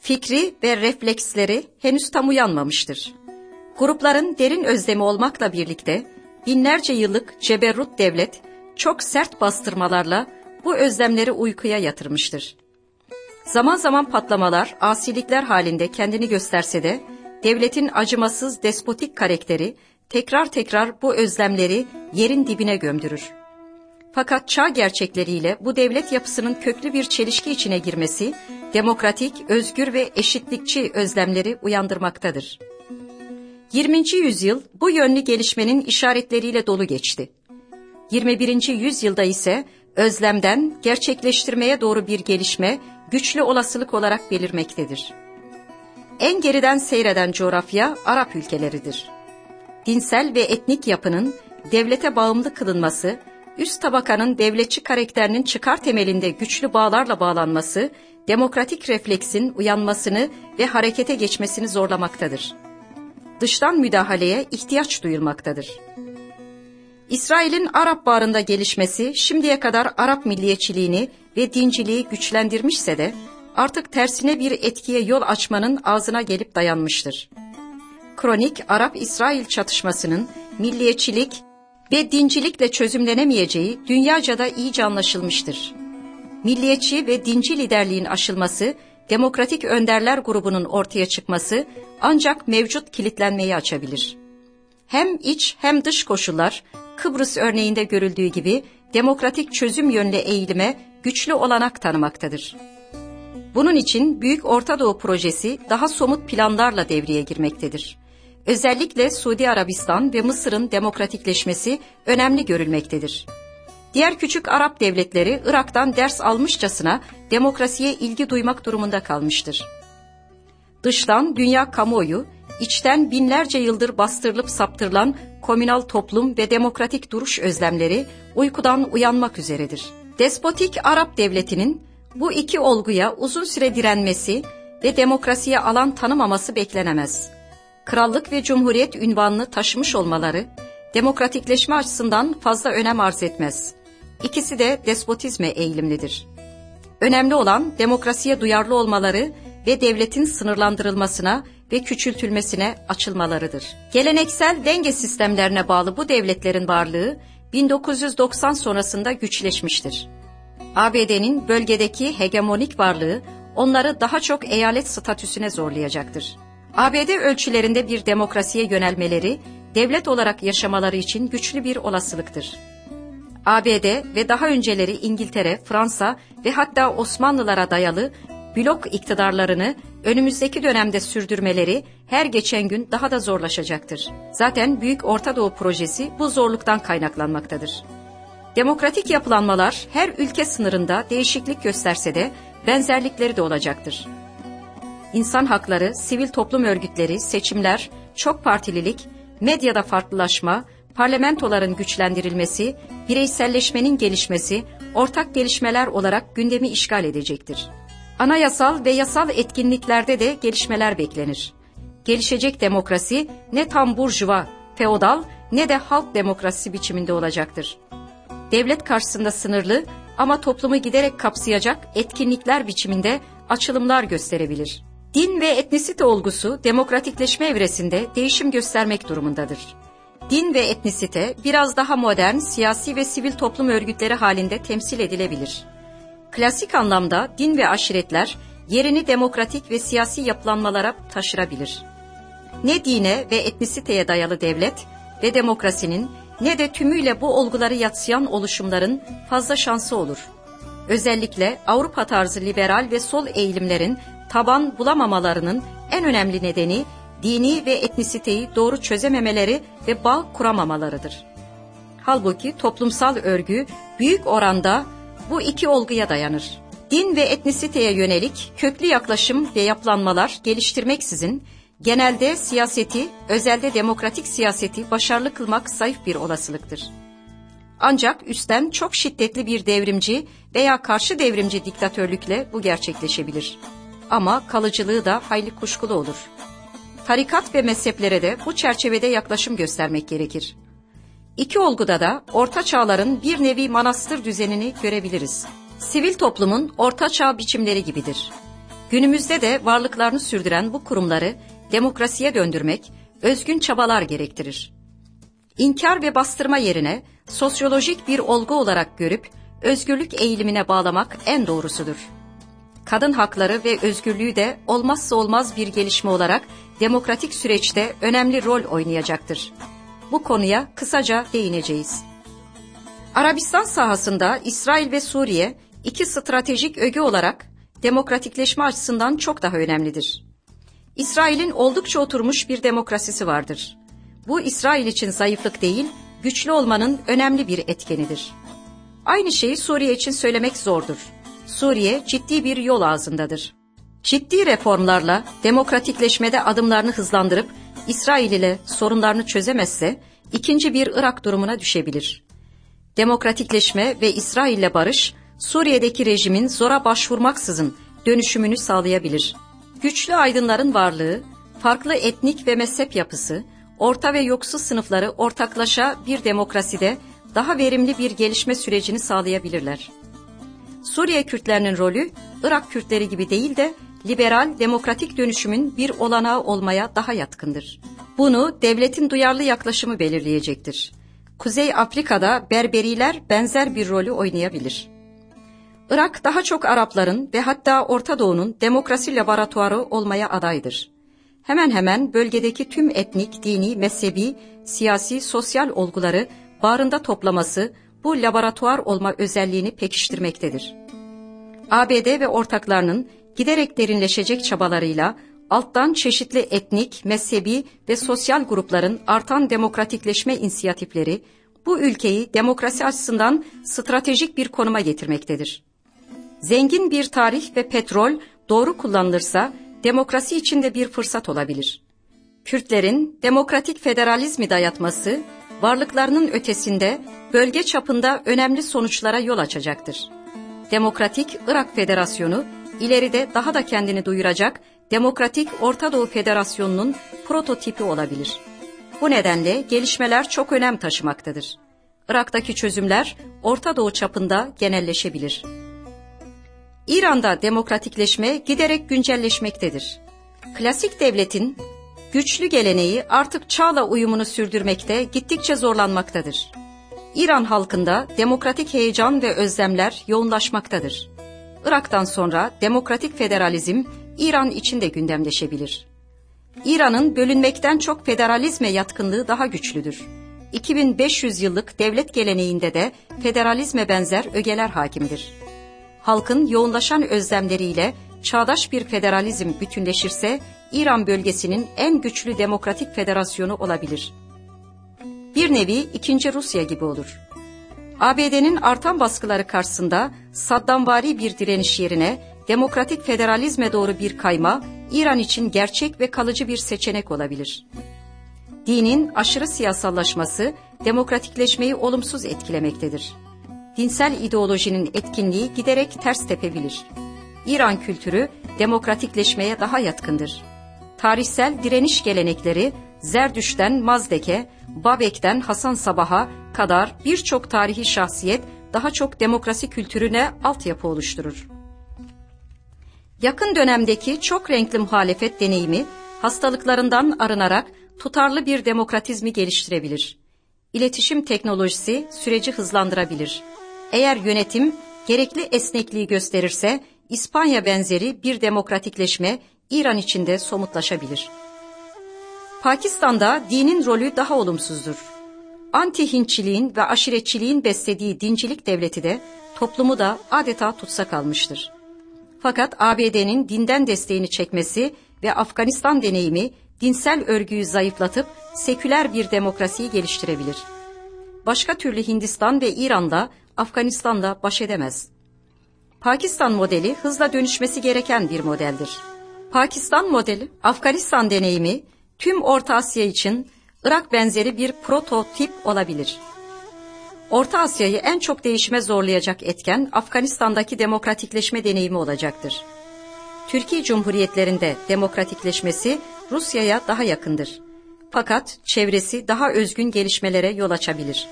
Fikri ve refleksleri henüz tam uyanmamıştır. Grupların derin özlemi olmakla birlikte binlerce yıllık ceberrut devlet çok sert bastırmalarla bu özlemleri uykuya yatırmıştır. Zaman zaman patlamalar, asilikler halinde kendini gösterse de devletin acımasız despotik karakteri tekrar tekrar bu özlemleri yerin dibine gömdürür. Fakat çağ gerçekleriyle bu devlet yapısının köklü bir çelişki içine girmesi, demokratik, özgür ve eşitlikçi özlemleri uyandırmaktadır. 20. yüzyıl bu yönlü gelişmenin işaretleriyle dolu geçti. 21. yüzyılda ise özlemden gerçekleştirmeye doğru bir gelişme güçlü olasılık olarak belirmektedir. En geriden seyreden coğrafya Arap ülkeleridir. Dinsel ve etnik yapının devlete bağımlı kılınması, üst tabakanın devletçi karakterinin çıkar temelinde güçlü bağlarla bağlanması, demokratik refleksin uyanmasını ve harekete geçmesini zorlamaktadır. Dıştan müdahaleye ihtiyaç duyulmaktadır. İsrail'in Arap bağrında gelişmesi şimdiye kadar Arap milliyetçiliğini ve dinciliği güçlendirmişse de artık tersine bir etkiye yol açmanın ağzına gelip dayanmıştır. Kronik Arap-İsrail çatışmasının milliyetçilik ve dincilikle çözümlenemeyeceği dünyaca da iyice anlaşılmıştır. Milliyetçi ve dinci liderliğin aşılması, demokratik önderler grubunun ortaya çıkması ancak mevcut kilitlenmeyi açabilir. Hem iç hem dış koşullar Kıbrıs örneğinde görüldüğü gibi demokratik çözüm yönlü eğilime güçlü olanak tanımaktadır. Bunun için Büyük Orta Doğu Projesi daha somut planlarla devreye girmektedir. Özellikle Suudi Arabistan ve Mısır'ın demokratikleşmesi önemli görülmektedir. Diğer küçük Arap devletleri Irak'tan ders almışçasına demokrasiye ilgi duymak durumunda kalmıştır. Dıştan dünya kamuoyu, içten binlerce yıldır bastırılıp saptırılan komünal toplum ve demokratik duruş özlemleri uykudan uyanmak üzeredir. Despotik Arap devletinin bu iki olguya uzun süre direnmesi ve demokrasiye alan tanımaması beklenemez. Krallık ve cumhuriyet ünvanını taşımış olmaları, demokratikleşme açısından fazla önem arz etmez. İkisi de despotizme eğilimlidir. Önemli olan demokrasiye duyarlı olmaları ve devletin sınırlandırılmasına ve küçültülmesine açılmalarıdır. Geleneksel denge sistemlerine bağlı bu devletlerin varlığı 1990 sonrasında güçleşmiştir. ABD'nin bölgedeki hegemonik varlığı onları daha çok eyalet statüsüne zorlayacaktır. ABD ölçülerinde bir demokrasiye yönelmeleri, devlet olarak yaşamaları için güçlü bir olasılıktır. ABD ve daha önceleri İngiltere, Fransa ve hatta Osmanlılara dayalı blok iktidarlarını önümüzdeki dönemde sürdürmeleri her geçen gün daha da zorlaşacaktır. Zaten Büyük Orta Doğu projesi bu zorluktan kaynaklanmaktadır. Demokratik yapılanmalar her ülke sınırında değişiklik gösterse de benzerlikleri de olacaktır. İnsan hakları, sivil toplum örgütleri, seçimler, çok partililik, medyada farklılaşma, parlamentoların güçlendirilmesi, bireyselleşmenin gelişmesi ortak gelişmeler olarak gündemi işgal edecektir. Anayasal ve yasal etkinliklerde de gelişmeler beklenir. Gelişecek demokrasi ne tam burjuva, feodal ne de halk demokrasisi biçiminde olacaktır. Devlet karşısında sınırlı ama toplumu giderek kapsayacak etkinlikler biçiminde açılımlar gösterebilir. Din ve etnisite olgusu demokratikleşme evresinde değişim göstermek durumundadır. Din ve etnisite biraz daha modern siyasi ve sivil toplum örgütleri halinde temsil edilebilir. Klasik anlamda din ve aşiretler yerini demokratik ve siyasi yapılanmalara taşırabilir. Ne dine ve etnisiteye dayalı devlet ve demokrasinin ne de tümüyle bu olguları yatsıyan oluşumların fazla şansı olur. Özellikle Avrupa tarzı liberal ve sol eğilimlerin taban bulamamalarının en önemli nedeni dini ve etnisiteyi doğru çözememeleri ve bağ kuramamalarıdır. Halbuki toplumsal örgü büyük oranda bu iki olguya dayanır. Din ve etnisiteye yönelik köklü yaklaşım ve yapılanmalar geliştirmeksizin genelde siyaseti, özelde demokratik siyaseti başarılı kılmak zayıf bir olasılıktır. Ancak üstten çok şiddetli bir devrimci veya karşı devrimci diktatörlükle bu gerçekleşebilir. Ama kalıcılığı da hayli kuşkulu olur. Tarikat ve mezheplere de bu çerçevede yaklaşım göstermek gerekir. İki olguda da orta çağların bir nevi manastır düzenini görebiliriz. Sivil toplumun orta çağ biçimleri gibidir. Günümüzde de varlıklarını sürdüren bu kurumları demokrasiye döndürmek, özgün çabalar gerektirir. İnkar ve bastırma yerine sosyolojik bir olgu olarak görüp özgürlük eğilimine bağlamak en doğrusudur. Kadın hakları ve özgürlüğü de olmazsa olmaz bir gelişme olarak demokratik süreçte önemli rol oynayacaktır. Bu konuya kısaca değineceğiz. Arabistan sahasında İsrail ve Suriye iki stratejik öge olarak demokratikleşme açısından çok daha önemlidir. İsrail'in oldukça oturmuş bir demokrasisi vardır. Bu İsrail için zayıflık değil, güçlü olmanın önemli bir etkenidir. Aynı şeyi Suriye için söylemek zordur. Suriye ciddi bir yol ağzındadır. Ciddi reformlarla demokratikleşmede adımlarını hızlandırıp İsrail ile sorunlarını çözemezse ikinci bir Irak durumuna düşebilir. Demokratikleşme ve İsrail ile barış Suriye'deki rejimin zora başvurmaksızın dönüşümünü sağlayabilir. Güçlü aydınların varlığı, farklı etnik ve mezhep yapısı, orta ve yoksul sınıfları ortaklaşa bir demokraside daha verimli bir gelişme sürecini sağlayabilirler. Suriye Kürtlerinin rolü Irak Kürtleri gibi değil de liberal demokratik dönüşümün bir olanağı olmaya daha yatkındır. Bunu devletin duyarlı yaklaşımı belirleyecektir. Kuzey Afrika'da Berberiler benzer bir rolü oynayabilir. Irak daha çok Arapların ve hatta Orta Doğu'nun demokrasi laboratuvarı olmaya adaydır. Hemen hemen bölgedeki tüm etnik, dini, mezhebi, siyasi, sosyal olguları bağrında toplaması bu laboratuvar olma özelliğini pekiştirmektedir. ABD ve ortaklarının giderek derinleşecek çabalarıyla alttan çeşitli etnik, mezhebi ve sosyal grupların artan demokratikleşme inisiyatifleri bu ülkeyi demokrasi açısından stratejik bir konuma getirmektedir. Zengin bir tarih ve petrol doğru kullanılırsa demokrasi içinde bir fırsat olabilir. Kürtlerin demokratik federalizmi dayatması varlıklarının ötesinde bölge çapında önemli sonuçlara yol açacaktır. Demokratik Irak Federasyonu ileride daha da kendini duyuracak Demokratik Orta Doğu Federasyonu'nun prototipi olabilir. Bu nedenle gelişmeler çok önem taşımaktadır. Irak'taki çözümler Orta Doğu çapında genelleşebilir. İran'da demokratikleşme giderek güncelleşmektedir. Klasik devletin güçlü geleneği artık çağla uyumunu sürdürmekte gittikçe zorlanmaktadır. İran halkında demokratik heyecan ve özlemler yoğunlaşmaktadır. Irak'tan sonra demokratik federalizm İran içinde gündemleşebilir. İran'ın bölünmekten çok federalizme yatkınlığı daha güçlüdür. 2500 yıllık devlet geleneğinde de federalizme benzer ögeler hakimdir. Halkın yoğunlaşan özlemleriyle çağdaş bir federalizm bütünleşirse İran bölgesinin en güçlü demokratik federasyonu olabilir. Bir nevi ikinci Rusya gibi olur. ABD'nin artan baskıları karşısında Saddamvari bir direniş yerine demokratik federalizme doğru bir kayma İran için gerçek ve kalıcı bir seçenek olabilir. Dinin aşırı siyasallaşması demokratikleşmeyi olumsuz etkilemektedir. Dinsel ideolojinin etkinliği giderek ters tepebilir. İran kültürü demokratikleşmeye daha yatkındır. Tarihsel direniş gelenekleri Zerdüş'ten Mazdek'e, Babek'ten Hasan Sabah'a kadar birçok tarihi şahsiyet daha çok demokrasi kültürüne altyapı oluşturur. Yakın dönemdeki çok renkli muhalefet deneyimi hastalıklarından arınarak tutarlı bir demokratizmi geliştirebilir. İletişim teknolojisi süreci hızlandırabilir. Eğer yönetim gerekli esnekliği gösterirse İspanya benzeri bir demokratikleşme İran içinde somutlaşabilir. Pakistan'da dinin rolü daha olumsuzdur. Anti-Hintçiliğin ve aşiretçiliğin beslediği dincilik devleti de toplumu da adeta tutsak almıştır. Fakat ABD'nin dinden desteğini çekmesi ve Afganistan deneyimi dinsel örgüyü zayıflatıp seküler bir demokrasiyi geliştirebilir. Başka türlü Hindistan ve İran'da Afganistan'la baş edemez. Pakistan modeli hızla dönüşmesi gereken bir modeldir. Pakistan modeli, Afganistan deneyimi tüm Orta Asya için Irak benzeri bir prototip olabilir. Orta Asya'yı en çok değişime zorlayacak etken Afganistan'daki demokratikleşme deneyimi olacaktır. Türkiye Cumhuriyetlerinde demokratikleşmesi Rusya'ya daha yakındır. Fakat çevresi daha özgün gelişmelere yol açabilir.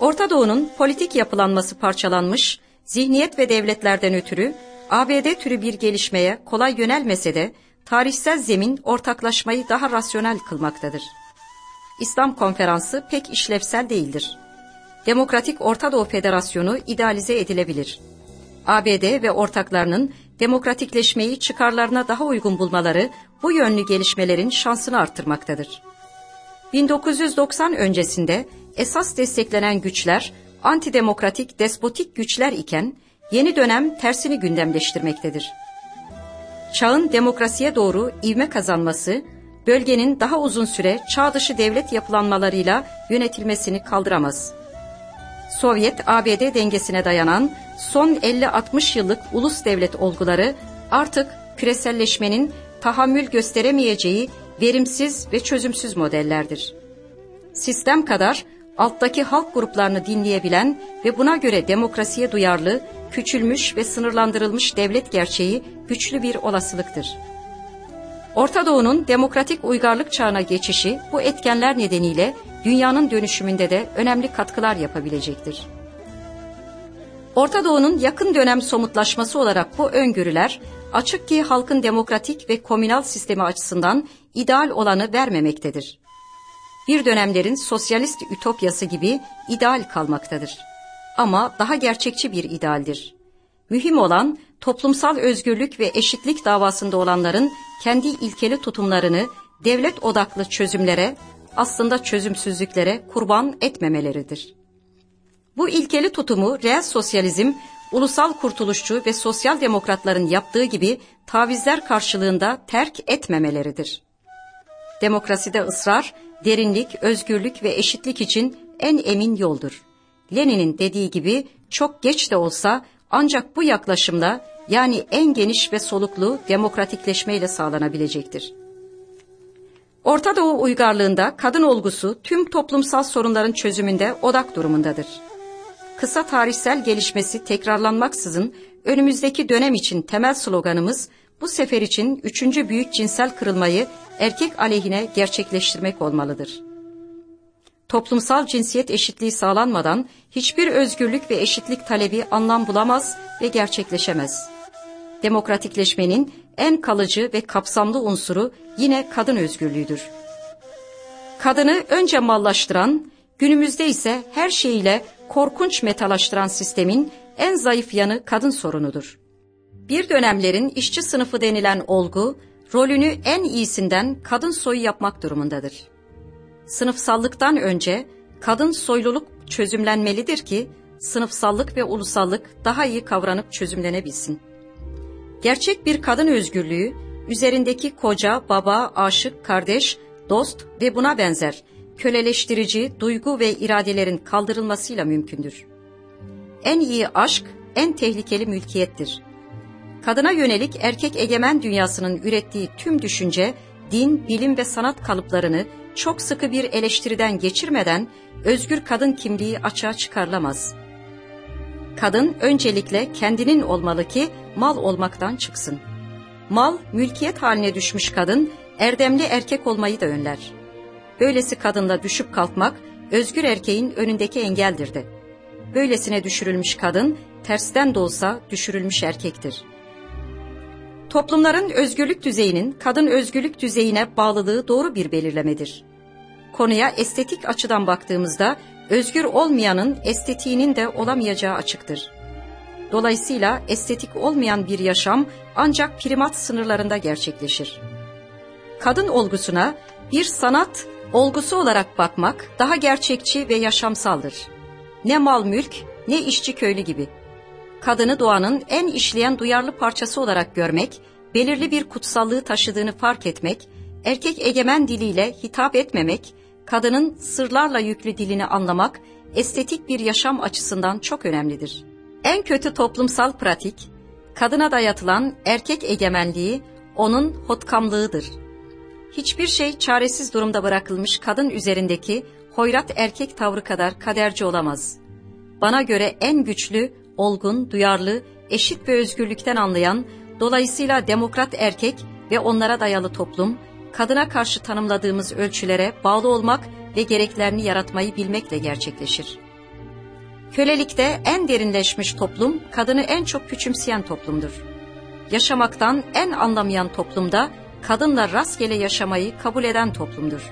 Orta Doğu'nun politik yapılanması parçalanmış, zihniyet ve devletlerden ötürü ABD türü bir gelişmeye kolay yönelmese de tarihsel zemin ortaklaşmayı daha rasyonel kılmaktadır. İslam konferansı pek işlevsel değildir. Demokratik Orta Doğu Federasyonu idealize edilebilir. ABD ve ortaklarının demokratikleşmeyi çıkarlarına daha uygun bulmaları bu yönlü gelişmelerin şansını arttırmaktadır. 1990 öncesinde esas desteklenen güçler antidemokratik, despotik güçler iken yeni dönem tersini gündemleştirmektedir. Çağın demokrasiye doğru ivme kazanması, bölgenin daha uzun süre çağ dışı devlet yapılanmalarıyla yönetilmesini kaldıramaz. Sovyet-ABD dengesine dayanan son 50-60 yıllık ulus devlet olguları artık küreselleşmenin tahammül gösteremeyeceği verimsiz ve çözümsüz modellerdir. Sistem kadar alttaki halk gruplarını dinleyebilen ve buna göre demokrasiye duyarlı, küçülmüş ve sınırlandırılmış devlet gerçeği güçlü bir olasılıktır. Orta Doğu'nun demokratik uygarlık çağına geçişi bu etkenler nedeniyle dünyanın dönüşümünde de önemli katkılar yapabilecektir. Orta Doğu'nun yakın dönem somutlaşması olarak bu öngörüler açık ki halkın demokratik ve komünal sistemi açısından ideal olanı vermemektedir. Bir dönemlerin sosyalist ütopyası gibi ideal kalmaktadır. Ama daha gerçekçi bir idealdir. Mühim olan toplumsal özgürlük ve eşitlik davasında olanların kendi ilkeli tutumlarını devlet odaklı çözümlere, aslında çözümsüzlüklere kurban etmemeleridir. Bu ilkeli tutumu reel sosyalizm, ulusal kurtuluşçu ve sosyal demokratların yaptığı gibi tavizler karşılığında terk etmemeleridir. Demokraside ısrar, derinlik, özgürlük ve eşitlik için en emin yoldur. Lenin'in dediği gibi çok geç de olsa ancak bu yaklaşımla yani en geniş ve soluklu demokratikleşmeyle sağlanabilecektir. Orta Doğu uygarlığında kadın olgusu tüm toplumsal sorunların çözümünde odak durumundadır. Kısa tarihsel gelişmesi tekrarlanmaksızın önümüzdeki dönem için temel sloganımız bu sefer için üçüncü büyük cinsel kırılmayı erkek aleyhine gerçekleştirmek olmalıdır. Toplumsal cinsiyet eşitliği sağlanmadan hiçbir özgürlük ve eşitlik talebi anlam bulamaz ve gerçekleşemez. Demokratikleşmenin en kalıcı ve kapsamlı unsuru yine kadın özgürlüğüdür. Kadını önce mallaştıran, günümüzde ise her şeyiyle korkunç metalaştıran sistemin en zayıf yanı kadın sorunudur. Bir dönemlerin işçi sınıfı denilen olgu, rolünü en iyisinden kadın soyu yapmak durumundadır. Sınıfsallıktan önce kadın soyluluk çözümlenmelidir ki, sınıfsallık ve ulusallık daha iyi kavranıp çözümlenebilsin. Gerçek bir kadın özgürlüğü, üzerindeki koca, baba, aşık, kardeş, dost ve buna benzer köleleştirici duygu ve iradelerin kaldırılmasıyla mümkündür. En iyi aşk, en tehlikeli mülkiyettir. Kadına yönelik erkek egemen dünyasının ürettiği tüm düşünce, din, bilim ve sanat kalıplarını çok sıkı bir eleştiriden geçirmeden özgür kadın kimliği açığa çıkarılamaz. Kadın öncelikle kendinin olmalı ki mal olmaktan çıksın. Mal, mülkiyet haline düşmüş kadın, erdemli erkek olmayı da önler. Böylesi kadınla düşüp kalkmak, özgür erkeğin önündeki engeldir de. Böylesine düşürülmüş kadın, tersten de olsa düşürülmüş erkektir. Toplumların özgürlük düzeyinin kadın özgürlük düzeyine bağlılığı doğru bir belirlemedir. Konuya estetik açıdan baktığımızda özgür olmayanın estetiğinin de olamayacağı açıktır. Dolayısıyla estetik olmayan bir yaşam ancak primat sınırlarında gerçekleşir. Kadın olgusuna bir sanat olgusu olarak bakmak daha gerçekçi ve yaşamsaldır. Ne mal mülk ne işçi köylü gibi. Kadını doğanın en işleyen duyarlı parçası olarak görmek, belirli bir kutsallığı taşıdığını fark etmek, erkek egemen diliyle hitap etmemek, kadının sırlarla yüklü dilini anlamak estetik bir yaşam açısından çok önemlidir. En kötü toplumsal pratik, kadına dayatılan erkek egemenliği onun hotkamlığıdır. Hiçbir şey çaresiz durumda bırakılmış kadın üzerindeki hoyrat erkek tavrı kadar kaderci olamaz. Bana göre en güçlü, olgun, duyarlı, eşit ve özgürlükten anlayan, dolayısıyla demokrat erkek ve onlara dayalı toplum, kadına karşı tanımladığımız ölçülere bağlı olmak ve gereklerini yaratmayı bilmekle gerçekleşir. Kölelikte en derinleşmiş toplum, kadını en çok küçümseyen toplumdur. Yaşamaktan en anlamayan toplumda kadınla rastgele yaşamayı kabul eden toplumdur.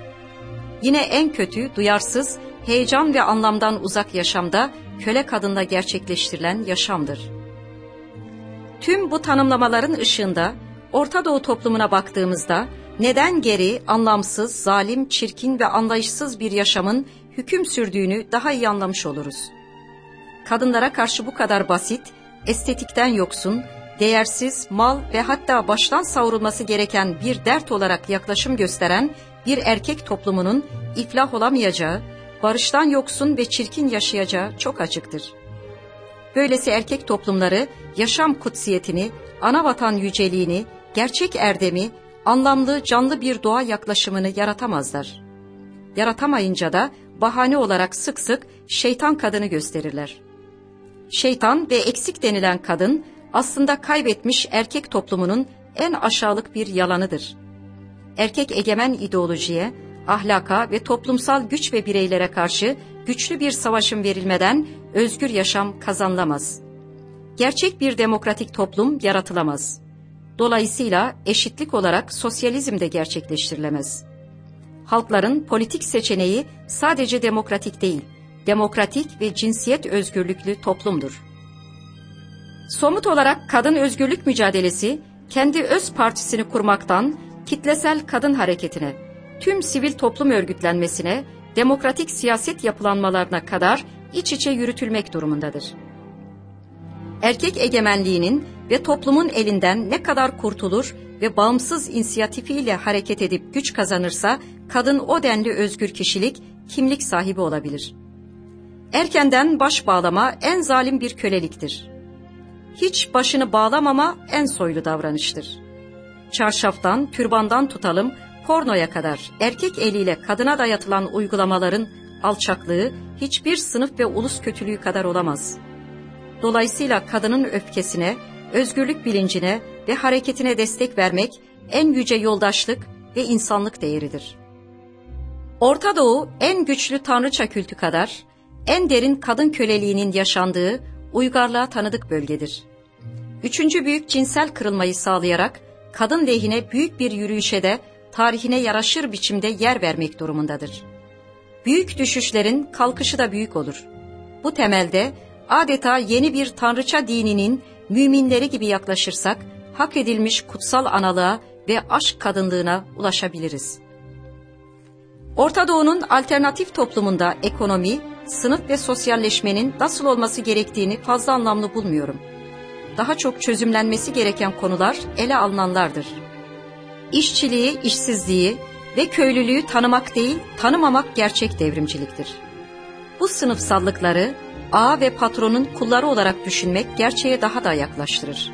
Yine en kötü, duyarsız, heyecan ve anlamdan uzak yaşamda köle kadınla gerçekleştirilen yaşamdır. Tüm bu tanımlamaların ışığında Orta Doğu toplumuna baktığımızda neden geri, anlamsız, zalim, çirkin ve anlayışsız bir yaşamın hüküm sürdüğünü daha iyi anlamış oluruz. Kadınlara karşı bu kadar basit, estetikten yoksun, değersiz, mal ve hatta baştan savrulması gereken bir dert olarak yaklaşım gösteren bir erkek toplumunun iflah olamayacağı, barıştan yoksun ve çirkin yaşayacağı çok açıktır. Böylesi erkek toplumları yaşam kutsiyetini, ana vatan yüceliğini, gerçek erdemi, anlamlı, canlı bir doğa yaklaşımını yaratamazlar. Yaratamayınca da bahane olarak sık sık şeytan kadını gösterirler. Şeytan ve eksik denilen kadın aslında kaybetmiş erkek toplumunun en aşağılık bir yalanıdır. Erkek egemen ideolojiye, ahlaka ve toplumsal güç ve bireylere karşı güçlü bir savaşın verilmeden özgür yaşam kazanılamaz. Gerçek bir demokratik toplum yaratılamaz. Dolayısıyla eşitlik olarak sosyalizm de gerçekleştirilemez. Halkların politik seçeneği sadece demokratik değil, demokratik ve cinsiyet özgürlüklü toplumdur. Somut olarak kadın özgürlük mücadelesi kendi öz partisini kurmaktan kitlesel kadın hareketine, tüm sivil toplum örgütlenmesine, demokratik siyaset yapılanmalarına kadar iç içe yürütülmek durumundadır. Erkek egemenliğinin ve toplumun elinden ne kadar kurtulur ve bağımsız inisiyatifiyle hareket edip güç kazanırsa kadın o denli özgür kişilik, kimlik sahibi olabilir. Erkenden baş bağlama en zalim bir köleliktir. Hiç başını bağlamama en soylu davranıştır. Çarşaftan, türbandan tutalım, pornoya kadar erkek eliyle kadına dayatılan uygulamaların alçaklığı hiçbir sınıf ve ulus kötülüğü kadar olamaz. Dolayısıyla kadının öfkesine, özgürlük bilincine ve hareketine destek vermek en yüce yoldaşlık ve insanlık değeridir. Orta Doğu en güçlü tanrıça kültü kadar en derin kadın köleliğinin yaşandığı uygarlığa tanıdık bölgedir. Üçüncü büyük cinsel kırılmayı sağlayarak kadın lehine büyük bir yürüyüşe de tarihine yaraşır biçimde yer vermek durumundadır. Büyük düşüşlerin kalkışı da büyük olur. Bu temelde adeta yeni bir tanrıça dininin müminleri gibi yaklaşırsak hak edilmiş kutsal analığa ve aşk kadınlığına ulaşabiliriz. Orta Doğu'nun alternatif toplumunda ekonomi, sınıf ve sosyalleşmenin nasıl olması gerektiğini fazla anlamlı bulmuyorum. Daha çok çözümlenmesi gereken konular ele alınanlardır. İşçiliği, işsizliği ve köylülüğü tanımak değil, tanımamak gerçek devrimciliktir. Bu sınıfsallıkları ağa ve patronun kulları olarak düşünmek gerçeğe daha da yaklaştırır.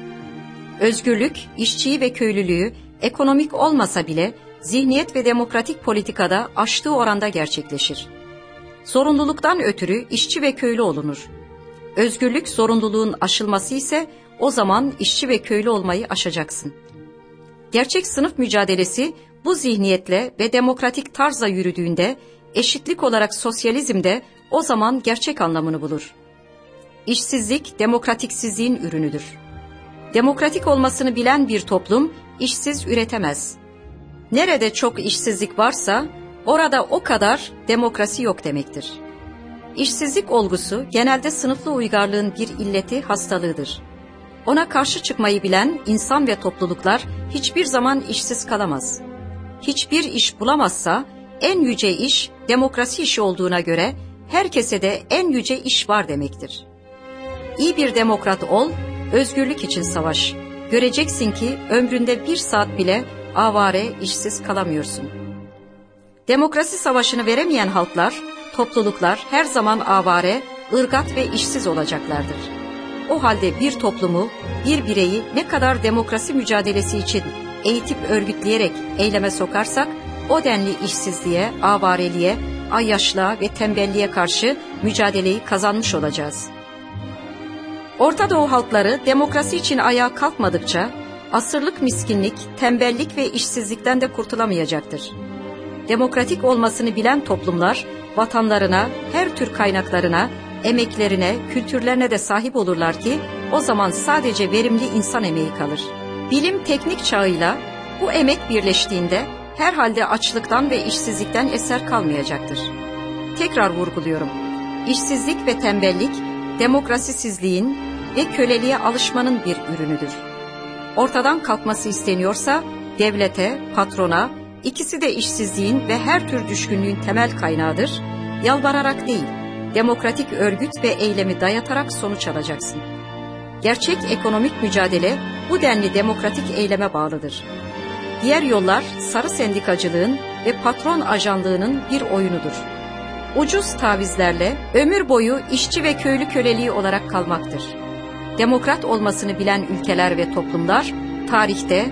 Özgürlük, işçiyi ve köylülüğü ekonomik olmasa bile zihniyet ve demokratik politikada aştığı oranda gerçekleşir. Zorunluluktan ötürü işçi ve köylü olunur. Özgürlük zorunluluğun aşılması ise o zaman işçi ve köylü olmayı aşacaksın. Gerçek sınıf mücadelesi bu zihniyetle ve demokratik tarzla yürüdüğünde eşitlik olarak sosyalizmde o zaman gerçek anlamını bulur. İşsizlik demokratiksizliğin ürünüdür. Demokratik olmasını bilen bir toplum işsiz üretemez. Nerede çok işsizlik varsa orada o kadar demokrasi yok demektir. İşsizlik olgusu genelde sınıflı uygarlığın bir illeti hastalığıdır. Ona karşı çıkmayı bilen insan ve topluluklar hiçbir zaman işsiz kalamaz. Hiçbir iş bulamazsa en yüce iş demokrasi işi olduğuna göre herkese de en yüce iş var demektir. İyi bir demokrat ol, özgürlük için savaş. Göreceksin ki ömründe bir saat bile avare, işsiz kalamıyorsun. Demokrasi savaşını veremeyen halklar, topluluklar her zaman avare, ırgat ve işsiz olacaklardır. O halde bir toplumu, bir bireyi ne kadar demokrasi mücadelesi için eğitip örgütleyerek eyleme sokarsak, o denli işsizliğe, avareliğe, ayyaşlığa ve tembelliğe karşı mücadeleyi kazanmış olacağız. Orta Doğu halkları demokrasi için ayağa kalkmadıkça asırlık miskinlik, tembellik ve işsizlikten de kurtulamayacaktır. Demokratik olmasını bilen toplumlar vatanlarına, her tür kaynaklarına, emeklerine, kültürlerine de sahip olurlar ki o zaman sadece verimli insan emeği kalır. Bilim teknik çağıyla Bu emek birleştiğinde herhalde açlıktan ve işsizlikten eser kalmayacaktır. Tekrar vurguluyorum. İşsizlik ve tembellik demokrasisizliğin ve köleliğe alışmanın bir ürünüdür. Ortadan kalkması isteniyorsa devlete, patrona, ikisi de işsizliğin ve her tür düşkünlüğün temel kaynağıdır. Yalvararak değil, demokratik örgüt ve eylemi dayatarak sonuç alacaksın. Gerçek ekonomik mücadele bu denli demokratik eyleme bağlıdır. Diğer yollar sarı sendikacılığın ve patron ajanlığının bir oyunudur. Ucuz tavizlerle ömür boyu işçi ve köylü köleliği olarak kalmaktır. Demokrat olmasını bilen ülkeler ve toplumlar tarihte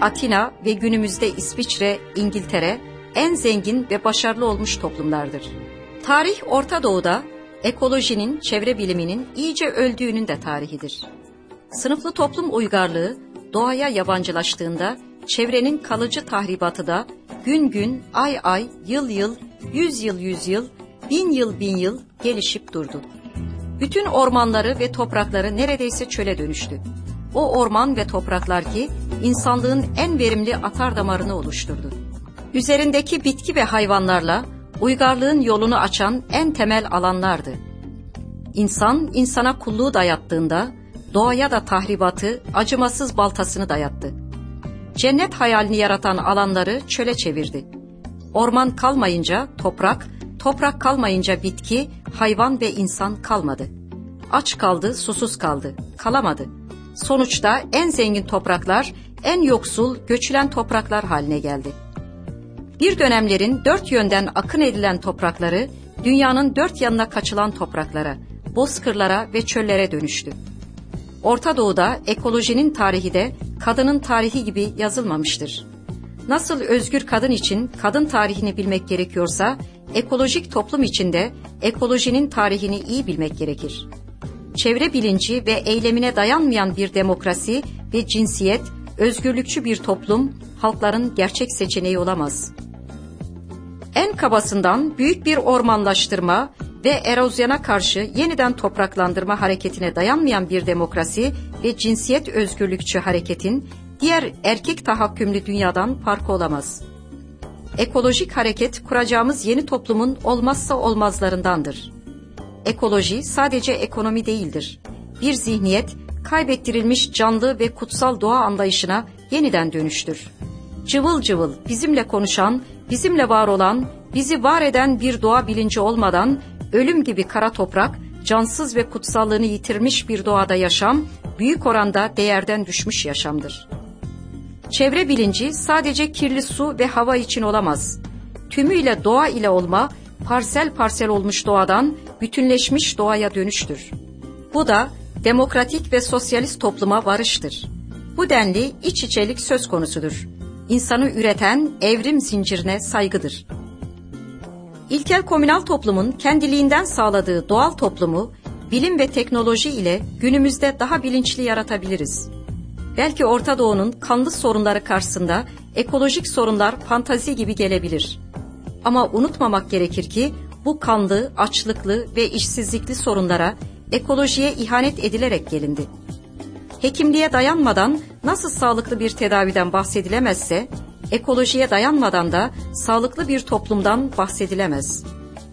Atina ve günümüzde İsviçre, İngiltere en zengin ve başarılı olmuş toplumlardır. Tarih Orta Doğu'da ekolojinin, çevre biliminin iyice öldüğünün de tarihidir. Sınıflı toplum uygarlığı doğaya yabancılaştığında çevrenin kalıcı tahribatı da gün gün, ay ay, yıl yıl, yüz yıl yüz yıl, bin yıl bin yıl gelişip durdu. Bütün ormanları ve toprakları neredeyse çöle dönüştü. O orman ve topraklar ki insanlığın en verimli atar damarını oluşturdu. Üzerindeki bitki ve hayvanlarla uygarlığın yolunu açan en temel alanlardı. İnsan insana kulluğu dayattığında doğaya da tahribatı, acımasız baltasını dayattı. Cennet hayalini yaratan alanları çöle çevirdi. Orman kalmayınca toprak, toprak kalmayınca bitki, hayvan ve insan kalmadı. Aç kaldı, susuz kaldı, kalamadı. Sonuçta en zengin topraklar, en yoksul, göçülen topraklar haline geldi. Bir dönemlerin dört yönden akın edilen toprakları, dünyanın dört yanına kaçılan topraklara, bozkırlara ve çöllere dönüştü. Orta Doğu'da ekolojinin tarihi de kadının tarihi gibi yazılmamıştır. Nasıl özgür kadın için kadın tarihini bilmek gerekiyorsa, ekolojik toplum içinde ekolojinin tarihini iyi bilmek gerekir. Çevre bilinci ve eylemine dayanmayan bir demokrasi ve cinsiyet, özgürlükçü bir toplum, halkların gerçek seçeneği olamaz. En kabasından büyük bir ormanlaştırma ve erozyona karşı yeniden topraklandırma hareketine dayanmayan bir demokrasi ve cinsiyet özgürlükçü hareketin diğer erkek tahakkümlü dünyadan farkı olamaz. Ekolojik hareket kuracağımız yeni toplumun olmazsa olmazlarındandır. Ekoloji sadece ekonomi değildir. Bir zihniyet kaybettirilmiş canlı ve kutsal doğa anlayışına yeniden dönüştür. Cıvıl cıvıl bizimle konuşan, bizimle var olan, bizi var eden bir doğa bilinci olmadan ölüm gibi kara toprak, cansız ve kutsallığını yitirmiş bir doğada yaşam, büyük oranda değerden düşmüş yaşamdır. Çevre bilinci sadece kirli su ve hava için olamaz. Tümüyle doğa ile olma, parsel parsel olmuş doğadan bütünleşmiş doğaya dönüştür. Bu da demokratik ve sosyalist topluma varıştır. Bu denli iç içelik söz konusudur. İnsanı üreten evrim zincirine saygıdır. İlkel komünal toplumun kendiliğinden sağladığı doğal toplumu bilim ve teknoloji ile günümüzde daha bilinçli yaratabiliriz. Belki Orta Doğu'nun kanlı sorunları karşısında ekolojik sorunlar fantazi gibi gelebilir. Ama unutmamak gerekir ki bu kanlı, açlıklı ve işsizlikli sorunlara ekolojiye ihanet edilerek gelindi. Hekimliğe dayanmadan nasıl sağlıklı bir tedaviden bahsedilemezse, ekolojiye dayanmadan da sağlıklı bir toplumdan bahsedilemez.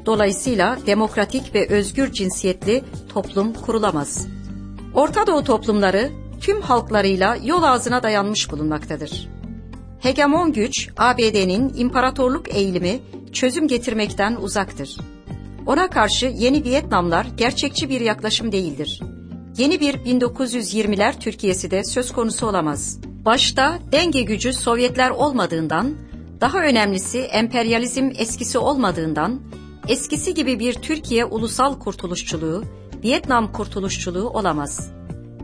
Dolayısıyla demokratik ve özgür cinsiyetli toplum kurulamaz. Orta Doğu toplumları tüm halklarıyla yol ağzına dayanmış bulunmaktadır. Hegemon güç ABD'nin imparatorluk eğilimi çözüm getirmekten uzaktır. Ona karşı yeni Vietnamlar gerçekçi bir yaklaşım değildir. Yeni bir 1920'ler Türkiye'si de söz konusu olamaz. Başta denge gücü Sovyetler olmadığından, daha önemlisi emperyalizm eskisi olmadığından, eskisi gibi bir Türkiye ulusal kurtuluşçuluğu, Vietnam kurtuluşçuluğu olamaz.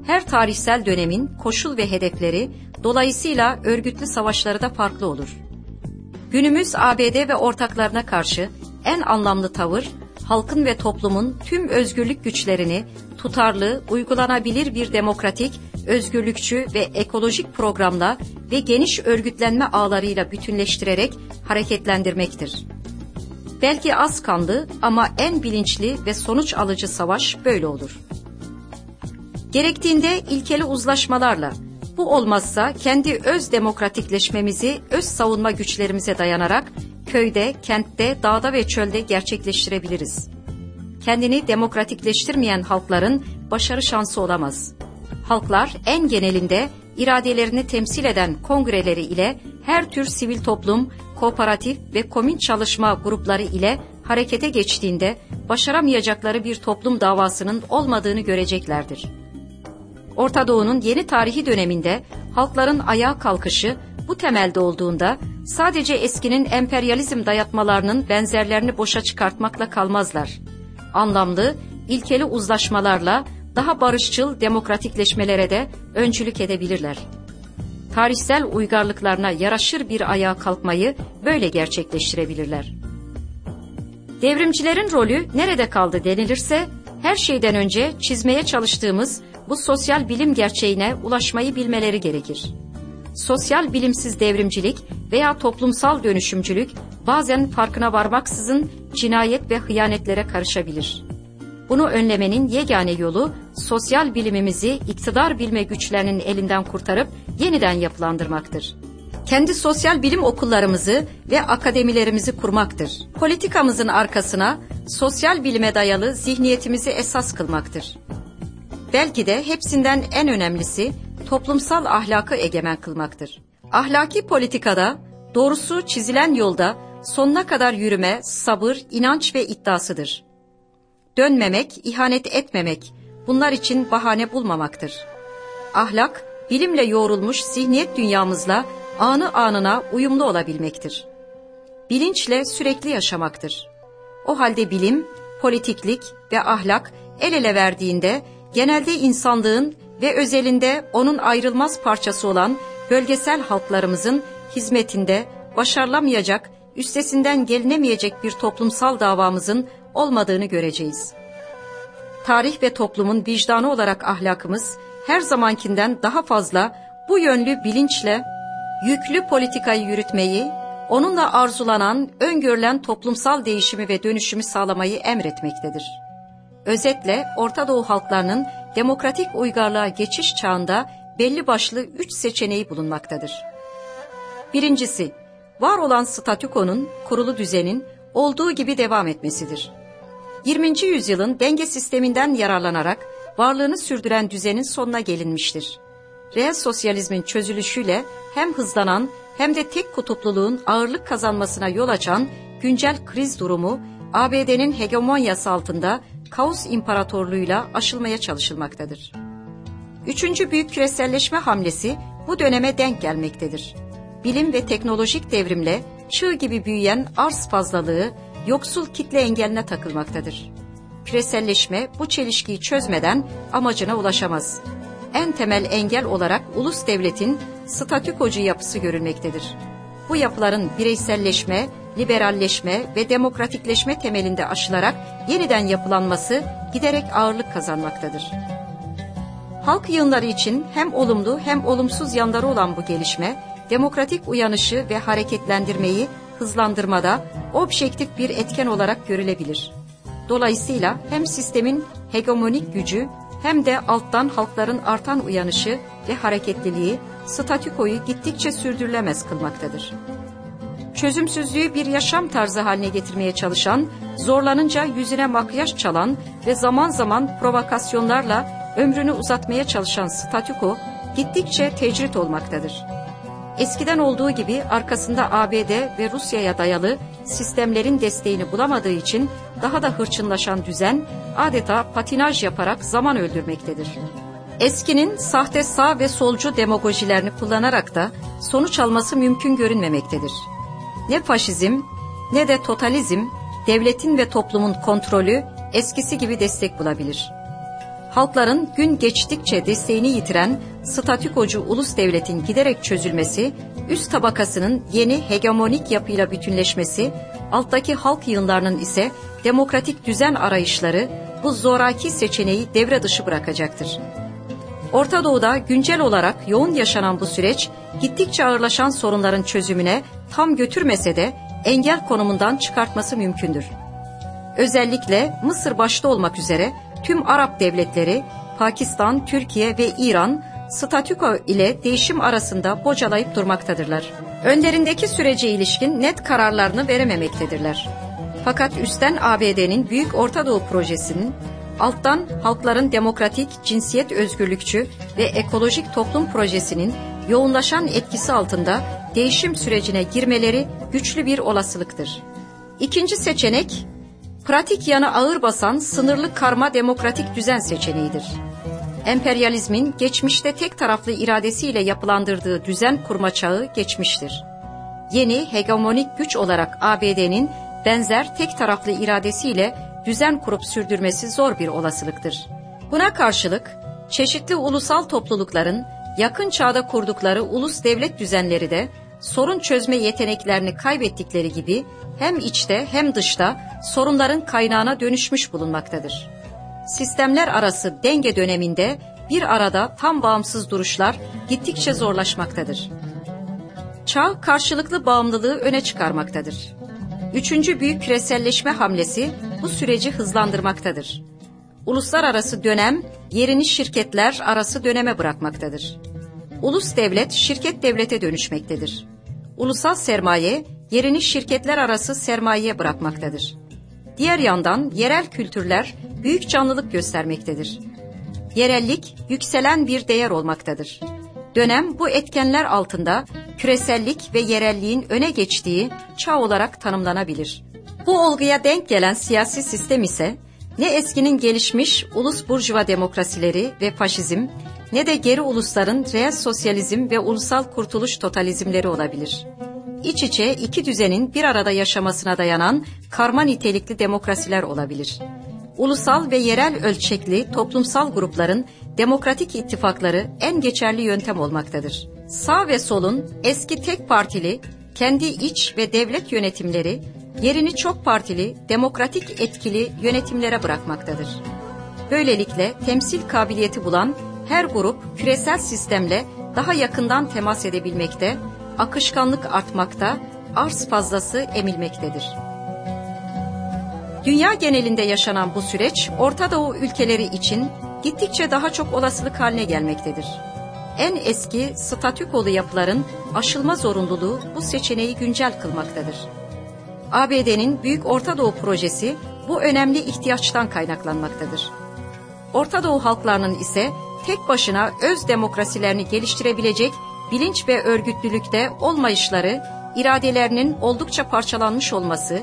Her tarihsel dönemin koşul ve hedefleri dolayısıyla örgütlü savaşları da farklı olur. Günümüz ABD ve ortaklarına karşı en anlamlı tavır, halkın ve toplumun tüm özgürlük güçlerini tutarlı, uygulanabilir bir demokratik, özgürlükçü ve ekolojik programla ve geniş örgütlenme ağlarıyla bütünleştirerek hareketlendirmektir. Belki az kanlı ama en bilinçli ve sonuç alıcı savaş böyle olur. Gerektiğinde ilkeli uzlaşmalarla, Bu olmazsa kendi öz demokratikleşmemizi öz savunma güçlerimize dayanarak köyde, kentte, dağda ve çölde gerçekleştirebiliriz. Kendini demokratikleştirmeyen halkların başarı şansı olamaz. Halklar en genelinde iradelerini temsil eden kongreleri ile her tür sivil toplum, kooperatif ve komün çalışma grupları ile harekete geçtiğinde başaramayacakları bir toplum davasının olmadığını göreceklerdir. Orta Doğu'nun yeni tarihi döneminde halkların ayağa kalkışı bu temelde olduğunda sadece eskinin emperyalizm dayatmalarının benzerlerini boşa çıkartmakla kalmazlar. Anlamlı, ilkeli uzlaşmalarla daha barışçıl demokratikleşmelere de öncülük edebilirler. Tarihsel uygarlıklarına yaraşır bir ayağa kalkmayı böyle gerçekleştirebilirler. Devrimcilerin rolü nerede kaldı denilirse, her şeyden önce çizmeye çalıştığımız bu sosyal bilim gerçeğine ulaşmayı bilmeleri gerekir. Sosyal bilimsiz devrimcilik veya toplumsal dönüşümcülük bazen farkına varmaksızın cinayet ve hıyanetlere karışabilir. Bunu önlemenin yegane yolu sosyal bilimimizi iktidar bilme güçlerinin elinden kurtarıp yeniden yapılandırmaktır. Kendi sosyal bilim okullarımızı ve akademilerimizi kurmaktır. Politikamızın arkasına sosyal bilime dayalı zihniyetimizi esas kılmaktır. Belki de hepsinden en önemlisi toplumsal ahlakı egemen kılmaktır. Ahlaki politikada doğrusu çizilen yolda sonuna kadar yürüme, sabır, inanç ve iddiasıdır. Dönmemek, ihanet etmemek, bunlar için bahane bulmamaktır. Ahlak, bilimle yoğrulmuş zihniyet dünyamızla anı anına uyumlu olabilmektir. Bilinçle sürekli yaşamaktır. O halde bilim, politiklik ve ahlak el ele verdiğinde genelde insanlığın ve özelinde onun ayrılmaz parçası olan bölgesel halklarımızın hizmetinde başarılamayacak, üstesinden gelinemeyecek bir toplumsal davamızın olmadığını göreceğiz. Tarih ve toplumun vicdanı olarak ahlakımız her zamankinden daha fazla bu yönlü bilinçle yüklü politikayı yürütmeyi, onunla arzulanan, öngörülen toplumsal değişimi ve dönüşümü sağlamayı emretmektedir. Özetle Orta Doğu halklarının demokratik uygarlığa geçiş çağında belli başlı üç seçeneği bulunmaktadır. Birincisi, var olan statükonun, kurulu düzenin olduğu gibi devam etmesidir. 20. yüzyılın denge sisteminden yararlanarak varlığını sürdüren düzenin sonuna gelinmiştir. Reel sosyalizmin çözülüşüyle hem hızlanan hem de tek kutupluluğun ağırlık kazanmasına yol açan güncel kriz durumu ABD'nin hegemonyası altında Kaos İmparatorluğu'yla aşılmaya çalışılmaktadır. Üçüncü büyük küreselleşme hamlesi bu döneme denk gelmektedir. Bilim ve teknolojik devrimle çığ gibi büyüyen arz fazlalığı yoksul kitle engeline takılmaktadır. Küreselleşme bu çelişkiyi çözmeden amacına ulaşamaz. En temel engel olarak ulus devletin statükocu yapısı görülmektedir. Bu yapıların bireyselleşme, liberalleşme ve demokratikleşme temelinde aşılarak yeniden yapılanması giderek ağırlık kazanmaktadır. Halk yığınları için hem olumlu hem olumsuz yanları olan bu gelişme, demokratik uyanışı ve hareketlendirmeyi hızlandırmada objektif bir etken olarak görülebilir. Dolayısıyla hem sistemin hegemonik gücü hem de alttan halkların artan uyanışı ve hareketliliği statükoyu gittikçe sürdürülemez kılmaktadır. Çözümsüzlüğü bir yaşam tarzı haline getirmeye çalışan, zorlanınca yüzüne makyaj çalan ve zaman zaman provokasyonlarla ömrünü uzatmaya çalışan statüko gittikçe tecrit olmaktadır. Eskiden olduğu gibi arkasında ABD ve Rusya'ya dayalı sistemlerin desteğini bulamadığı için daha da hırçınlaşan düzen adeta patinaj yaparak zaman öldürmektedir. Eskinin sahte sağ ve solcu demagojilerini kullanarak da sonuç alması mümkün görünmemektedir. Ne faşizm ne de totalizm devletin ve toplumun kontrolü eskisi gibi destek bulabilir. Halkların gün geçtikçe desteğini yitiren statükocu ulus devletin giderek çözülmesi, üst tabakasının yeni hegemonik yapıyla bütünleşmesi, alttaki halk yığınlarının ise demokratik düzen arayışları bu zoraki seçeneği devre dışı bırakacaktır. Orta Doğu'da güncel olarak yoğun yaşanan bu süreç gittikçe ağırlaşan sorunların çözümüne tam götürmese de engel konumundan çıkartması mümkündür. Özellikle Mısır başta olmak üzere tüm Arap devletleri, Pakistan, Türkiye ve İran statüko ile değişim arasında bocalayıp durmaktadırlar. Önlerindeki sürece ilişkin net kararlarını verememektedirler. Fakat üstten ABD'nin Büyük Orta Doğu Projesi'nin alttan halkların demokratik, cinsiyet özgürlükçü ve ekolojik toplum projesinin yoğunlaşan etkisi altında değişim sürecine girmeleri güçlü bir olasılıktır. İkinci seçenek, pratik yanı ağır basan sınırlı karma demokratik düzen seçeneğidir. Emperyalizmin geçmişte tek taraflı iradesiyle yapılandırdığı düzen kurma çağı geçmiştir. Yeni hegemonik güç olarak ABD'nin benzer tek taraflı iradesiyle düzen kurup sürdürmesi zor bir olasılıktır. Buna karşılık çeşitli ulusal toplulukların yakın çağda kurdukları ulus devlet düzenleri de sorun çözme yeteneklerini kaybettikleri gibi hem içte hem dışta sorunların kaynağına dönüşmüş bulunmaktadır. Sistemler arası denge döneminde bir arada tam bağımsız duruşlar gittikçe zorlaşmaktadır. Çağ karşılıklı bağımlılığı öne çıkarmaktadır. Üçüncü büyük küreselleşme hamlesi bu süreci hızlandırmaktadır. Uluslararası dönem yerini şirketler arası döneme bırakmaktadır. Ulus devlet şirket devlete dönüşmektedir. Ulusal sermaye yerini şirketler arası sermayeye bırakmaktadır. Diğer yandan yerel kültürler büyük canlılık göstermektedir. Yerellik yükselen bir değer olmaktadır. Dönem bu etkenler altında küresellik ve yerelliğin öne geçtiği çağ olarak tanımlanabilir. Bu olguya denk gelen siyasi sistem ise ne eskinin gelişmiş ulus burjuva demokrasileri ve faşizm ne de geri ulusların reel sosyalizm ve ulusal kurtuluş totalizmleri olabilir. İç içe iki düzenin bir arada yaşamasına dayanan karma nitelikli demokrasiler olabilir. Ulusal ve yerel ölçekli toplumsal grupların demokratik ittifakları en geçerli yöntem olmaktadır. Sağ ve solun eski tek partili, kendi iç ve devlet yönetimleri yerini çok partili, demokratik etkili yönetimlere bırakmaktadır. Böylelikle temsil kabiliyeti bulan her grup küresel sistemle daha yakından temas edebilmekte, akışkanlık artmakta, arz fazlası emilmektedir. Dünya genelinde yaşanan bu süreç Orta Doğu ülkeleri için gittikçe daha çok olasılık haline gelmektedir. En eski statükolu yapıların aşılma zorunluluğu bu seçeneği güncel kılmaktadır. ABD'nin Büyük Orta Doğu projesi bu önemli ihtiyaçtan kaynaklanmaktadır. Orta Doğu halklarının ise tek başına öz demokrasilerini geliştirebilecek bilinç ve örgütlülükte olmayışları, iradelerinin oldukça parçalanmış olması,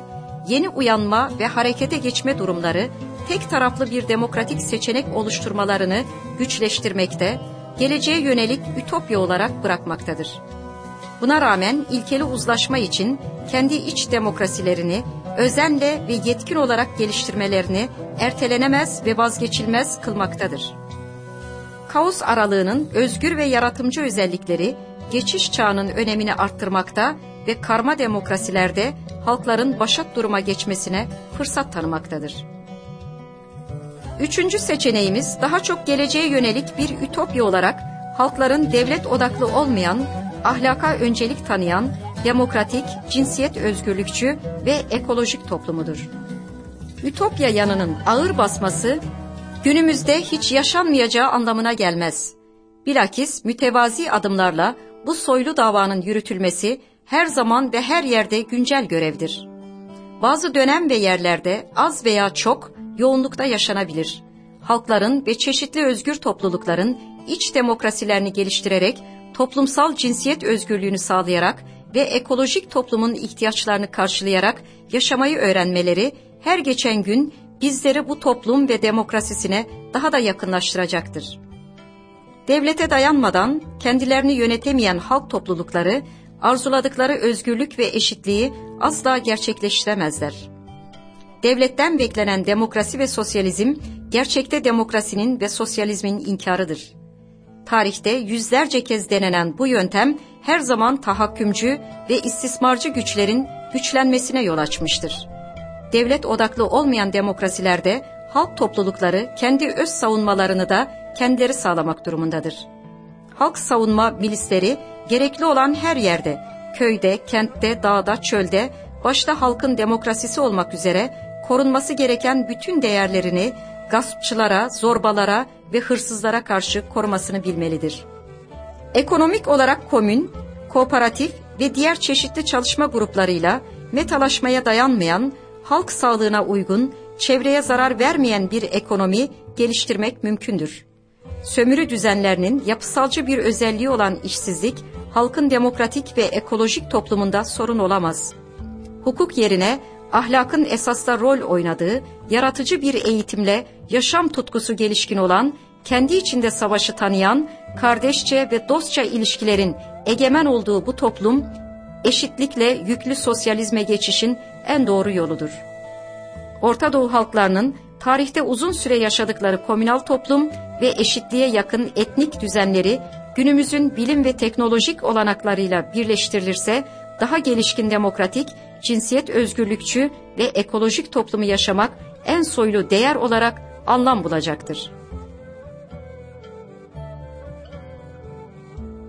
yeni uyanma ve harekete geçme durumları tek taraflı bir demokratik seçenek oluşturmalarını güçleştirmekte, geleceğe yönelik ütopya olarak bırakmaktadır. Buna rağmen ilkeli uzlaşma için kendi iç demokrasilerini özenle ve yetkin olarak geliştirmelerini ertelenemez ve vazgeçilmez kılmaktadır. Kaos aralığının özgür ve yaratımcı özellikleri geçiş çağının önemini arttırmakta ve karma demokrasilerde halkların başat duruma geçmesine fırsat tanımaktadır. Üçüncü seçeneğimiz daha çok geleceğe yönelik bir ütopya olarak halkların devlet odaklı olmayan, ahlaka öncelik tanıyan, demokratik, cinsiyet özgürlükçü ve ekolojik toplumudur. Ütopya yanının ağır basması günümüzde hiç yaşanmayacağı anlamına gelmez. Bilakis mütevazi adımlarla bu soylu davanın yürütülmesi her zaman ve her yerde güncel görevdir. Bazı dönem ve yerlerde az veya çok yoğunlukta yaşanabilir. Halkların ve çeşitli özgür toplulukların iç demokrasilerini geliştirerek, toplumsal cinsiyet özgürlüğünü sağlayarak ve ekolojik toplumun ihtiyaçlarını karşılayarak yaşamayı öğrenmeleri her geçen gün bizleri bu toplum ve demokrasisine daha da yakınlaştıracaktır. Devlete dayanmadan kendilerini yönetemeyen halk toplulukları arzuladıkları özgürlük ve eşitliği asla gerçekleştiremezler. Devletten beklenen demokrasi ve sosyalizm gerçekte demokrasinin ve sosyalizmin inkarıdır. Tarihte yüzlerce kez denenen bu yöntem her zaman tahakkümcü ve istismarcı güçlerin güçlenmesine yol açmıştır. Devlet odaklı olmayan demokrasilerde halk toplulukları kendi öz savunmalarını da kendileri sağlamak durumundadır. Halk savunma milisleri gerekli olan her yerde, köyde, kentte, dağda, çölde, başta halkın demokrasisi olmak üzere korunması gereken bütün değerlerini gaspçılara, zorbalara ve hırsızlara karşı korumasını bilmelidir.'' Ekonomik olarak komün, kooperatif ve diğer çeşitli çalışma gruplarıyla metalaşmaya dayanmayan, halk sağlığına uygun, çevreye zarar vermeyen bir ekonomi geliştirmek mümkündür. Sömürü düzenlerinin yapısalcı bir özelliği olan işsizlik, halkın demokratik ve ekolojik toplumunda sorun olamaz. Hukuk yerine ahlakın esasla rol oynadığı, yaratıcı bir eğitimle yaşam tutkusu gelişkin olan, kendi içinde savaşı tanıyan, kardeşçe ve dostça ilişkilerin egemen olduğu bu toplum, eşitlikle yüklü sosyalizme geçişin en doğru yoludur. Orta Doğu halklarının tarihte uzun süre yaşadıkları komünal toplum ve eşitliğe yakın etnik düzenleri günümüzün bilim ve teknolojik olanaklarıyla birleştirilirse daha gelişkin demokratik, cinsiyet özgürlükçü ve ekolojik toplumu yaşamak en soylu değer olarak anlam bulacaktır.''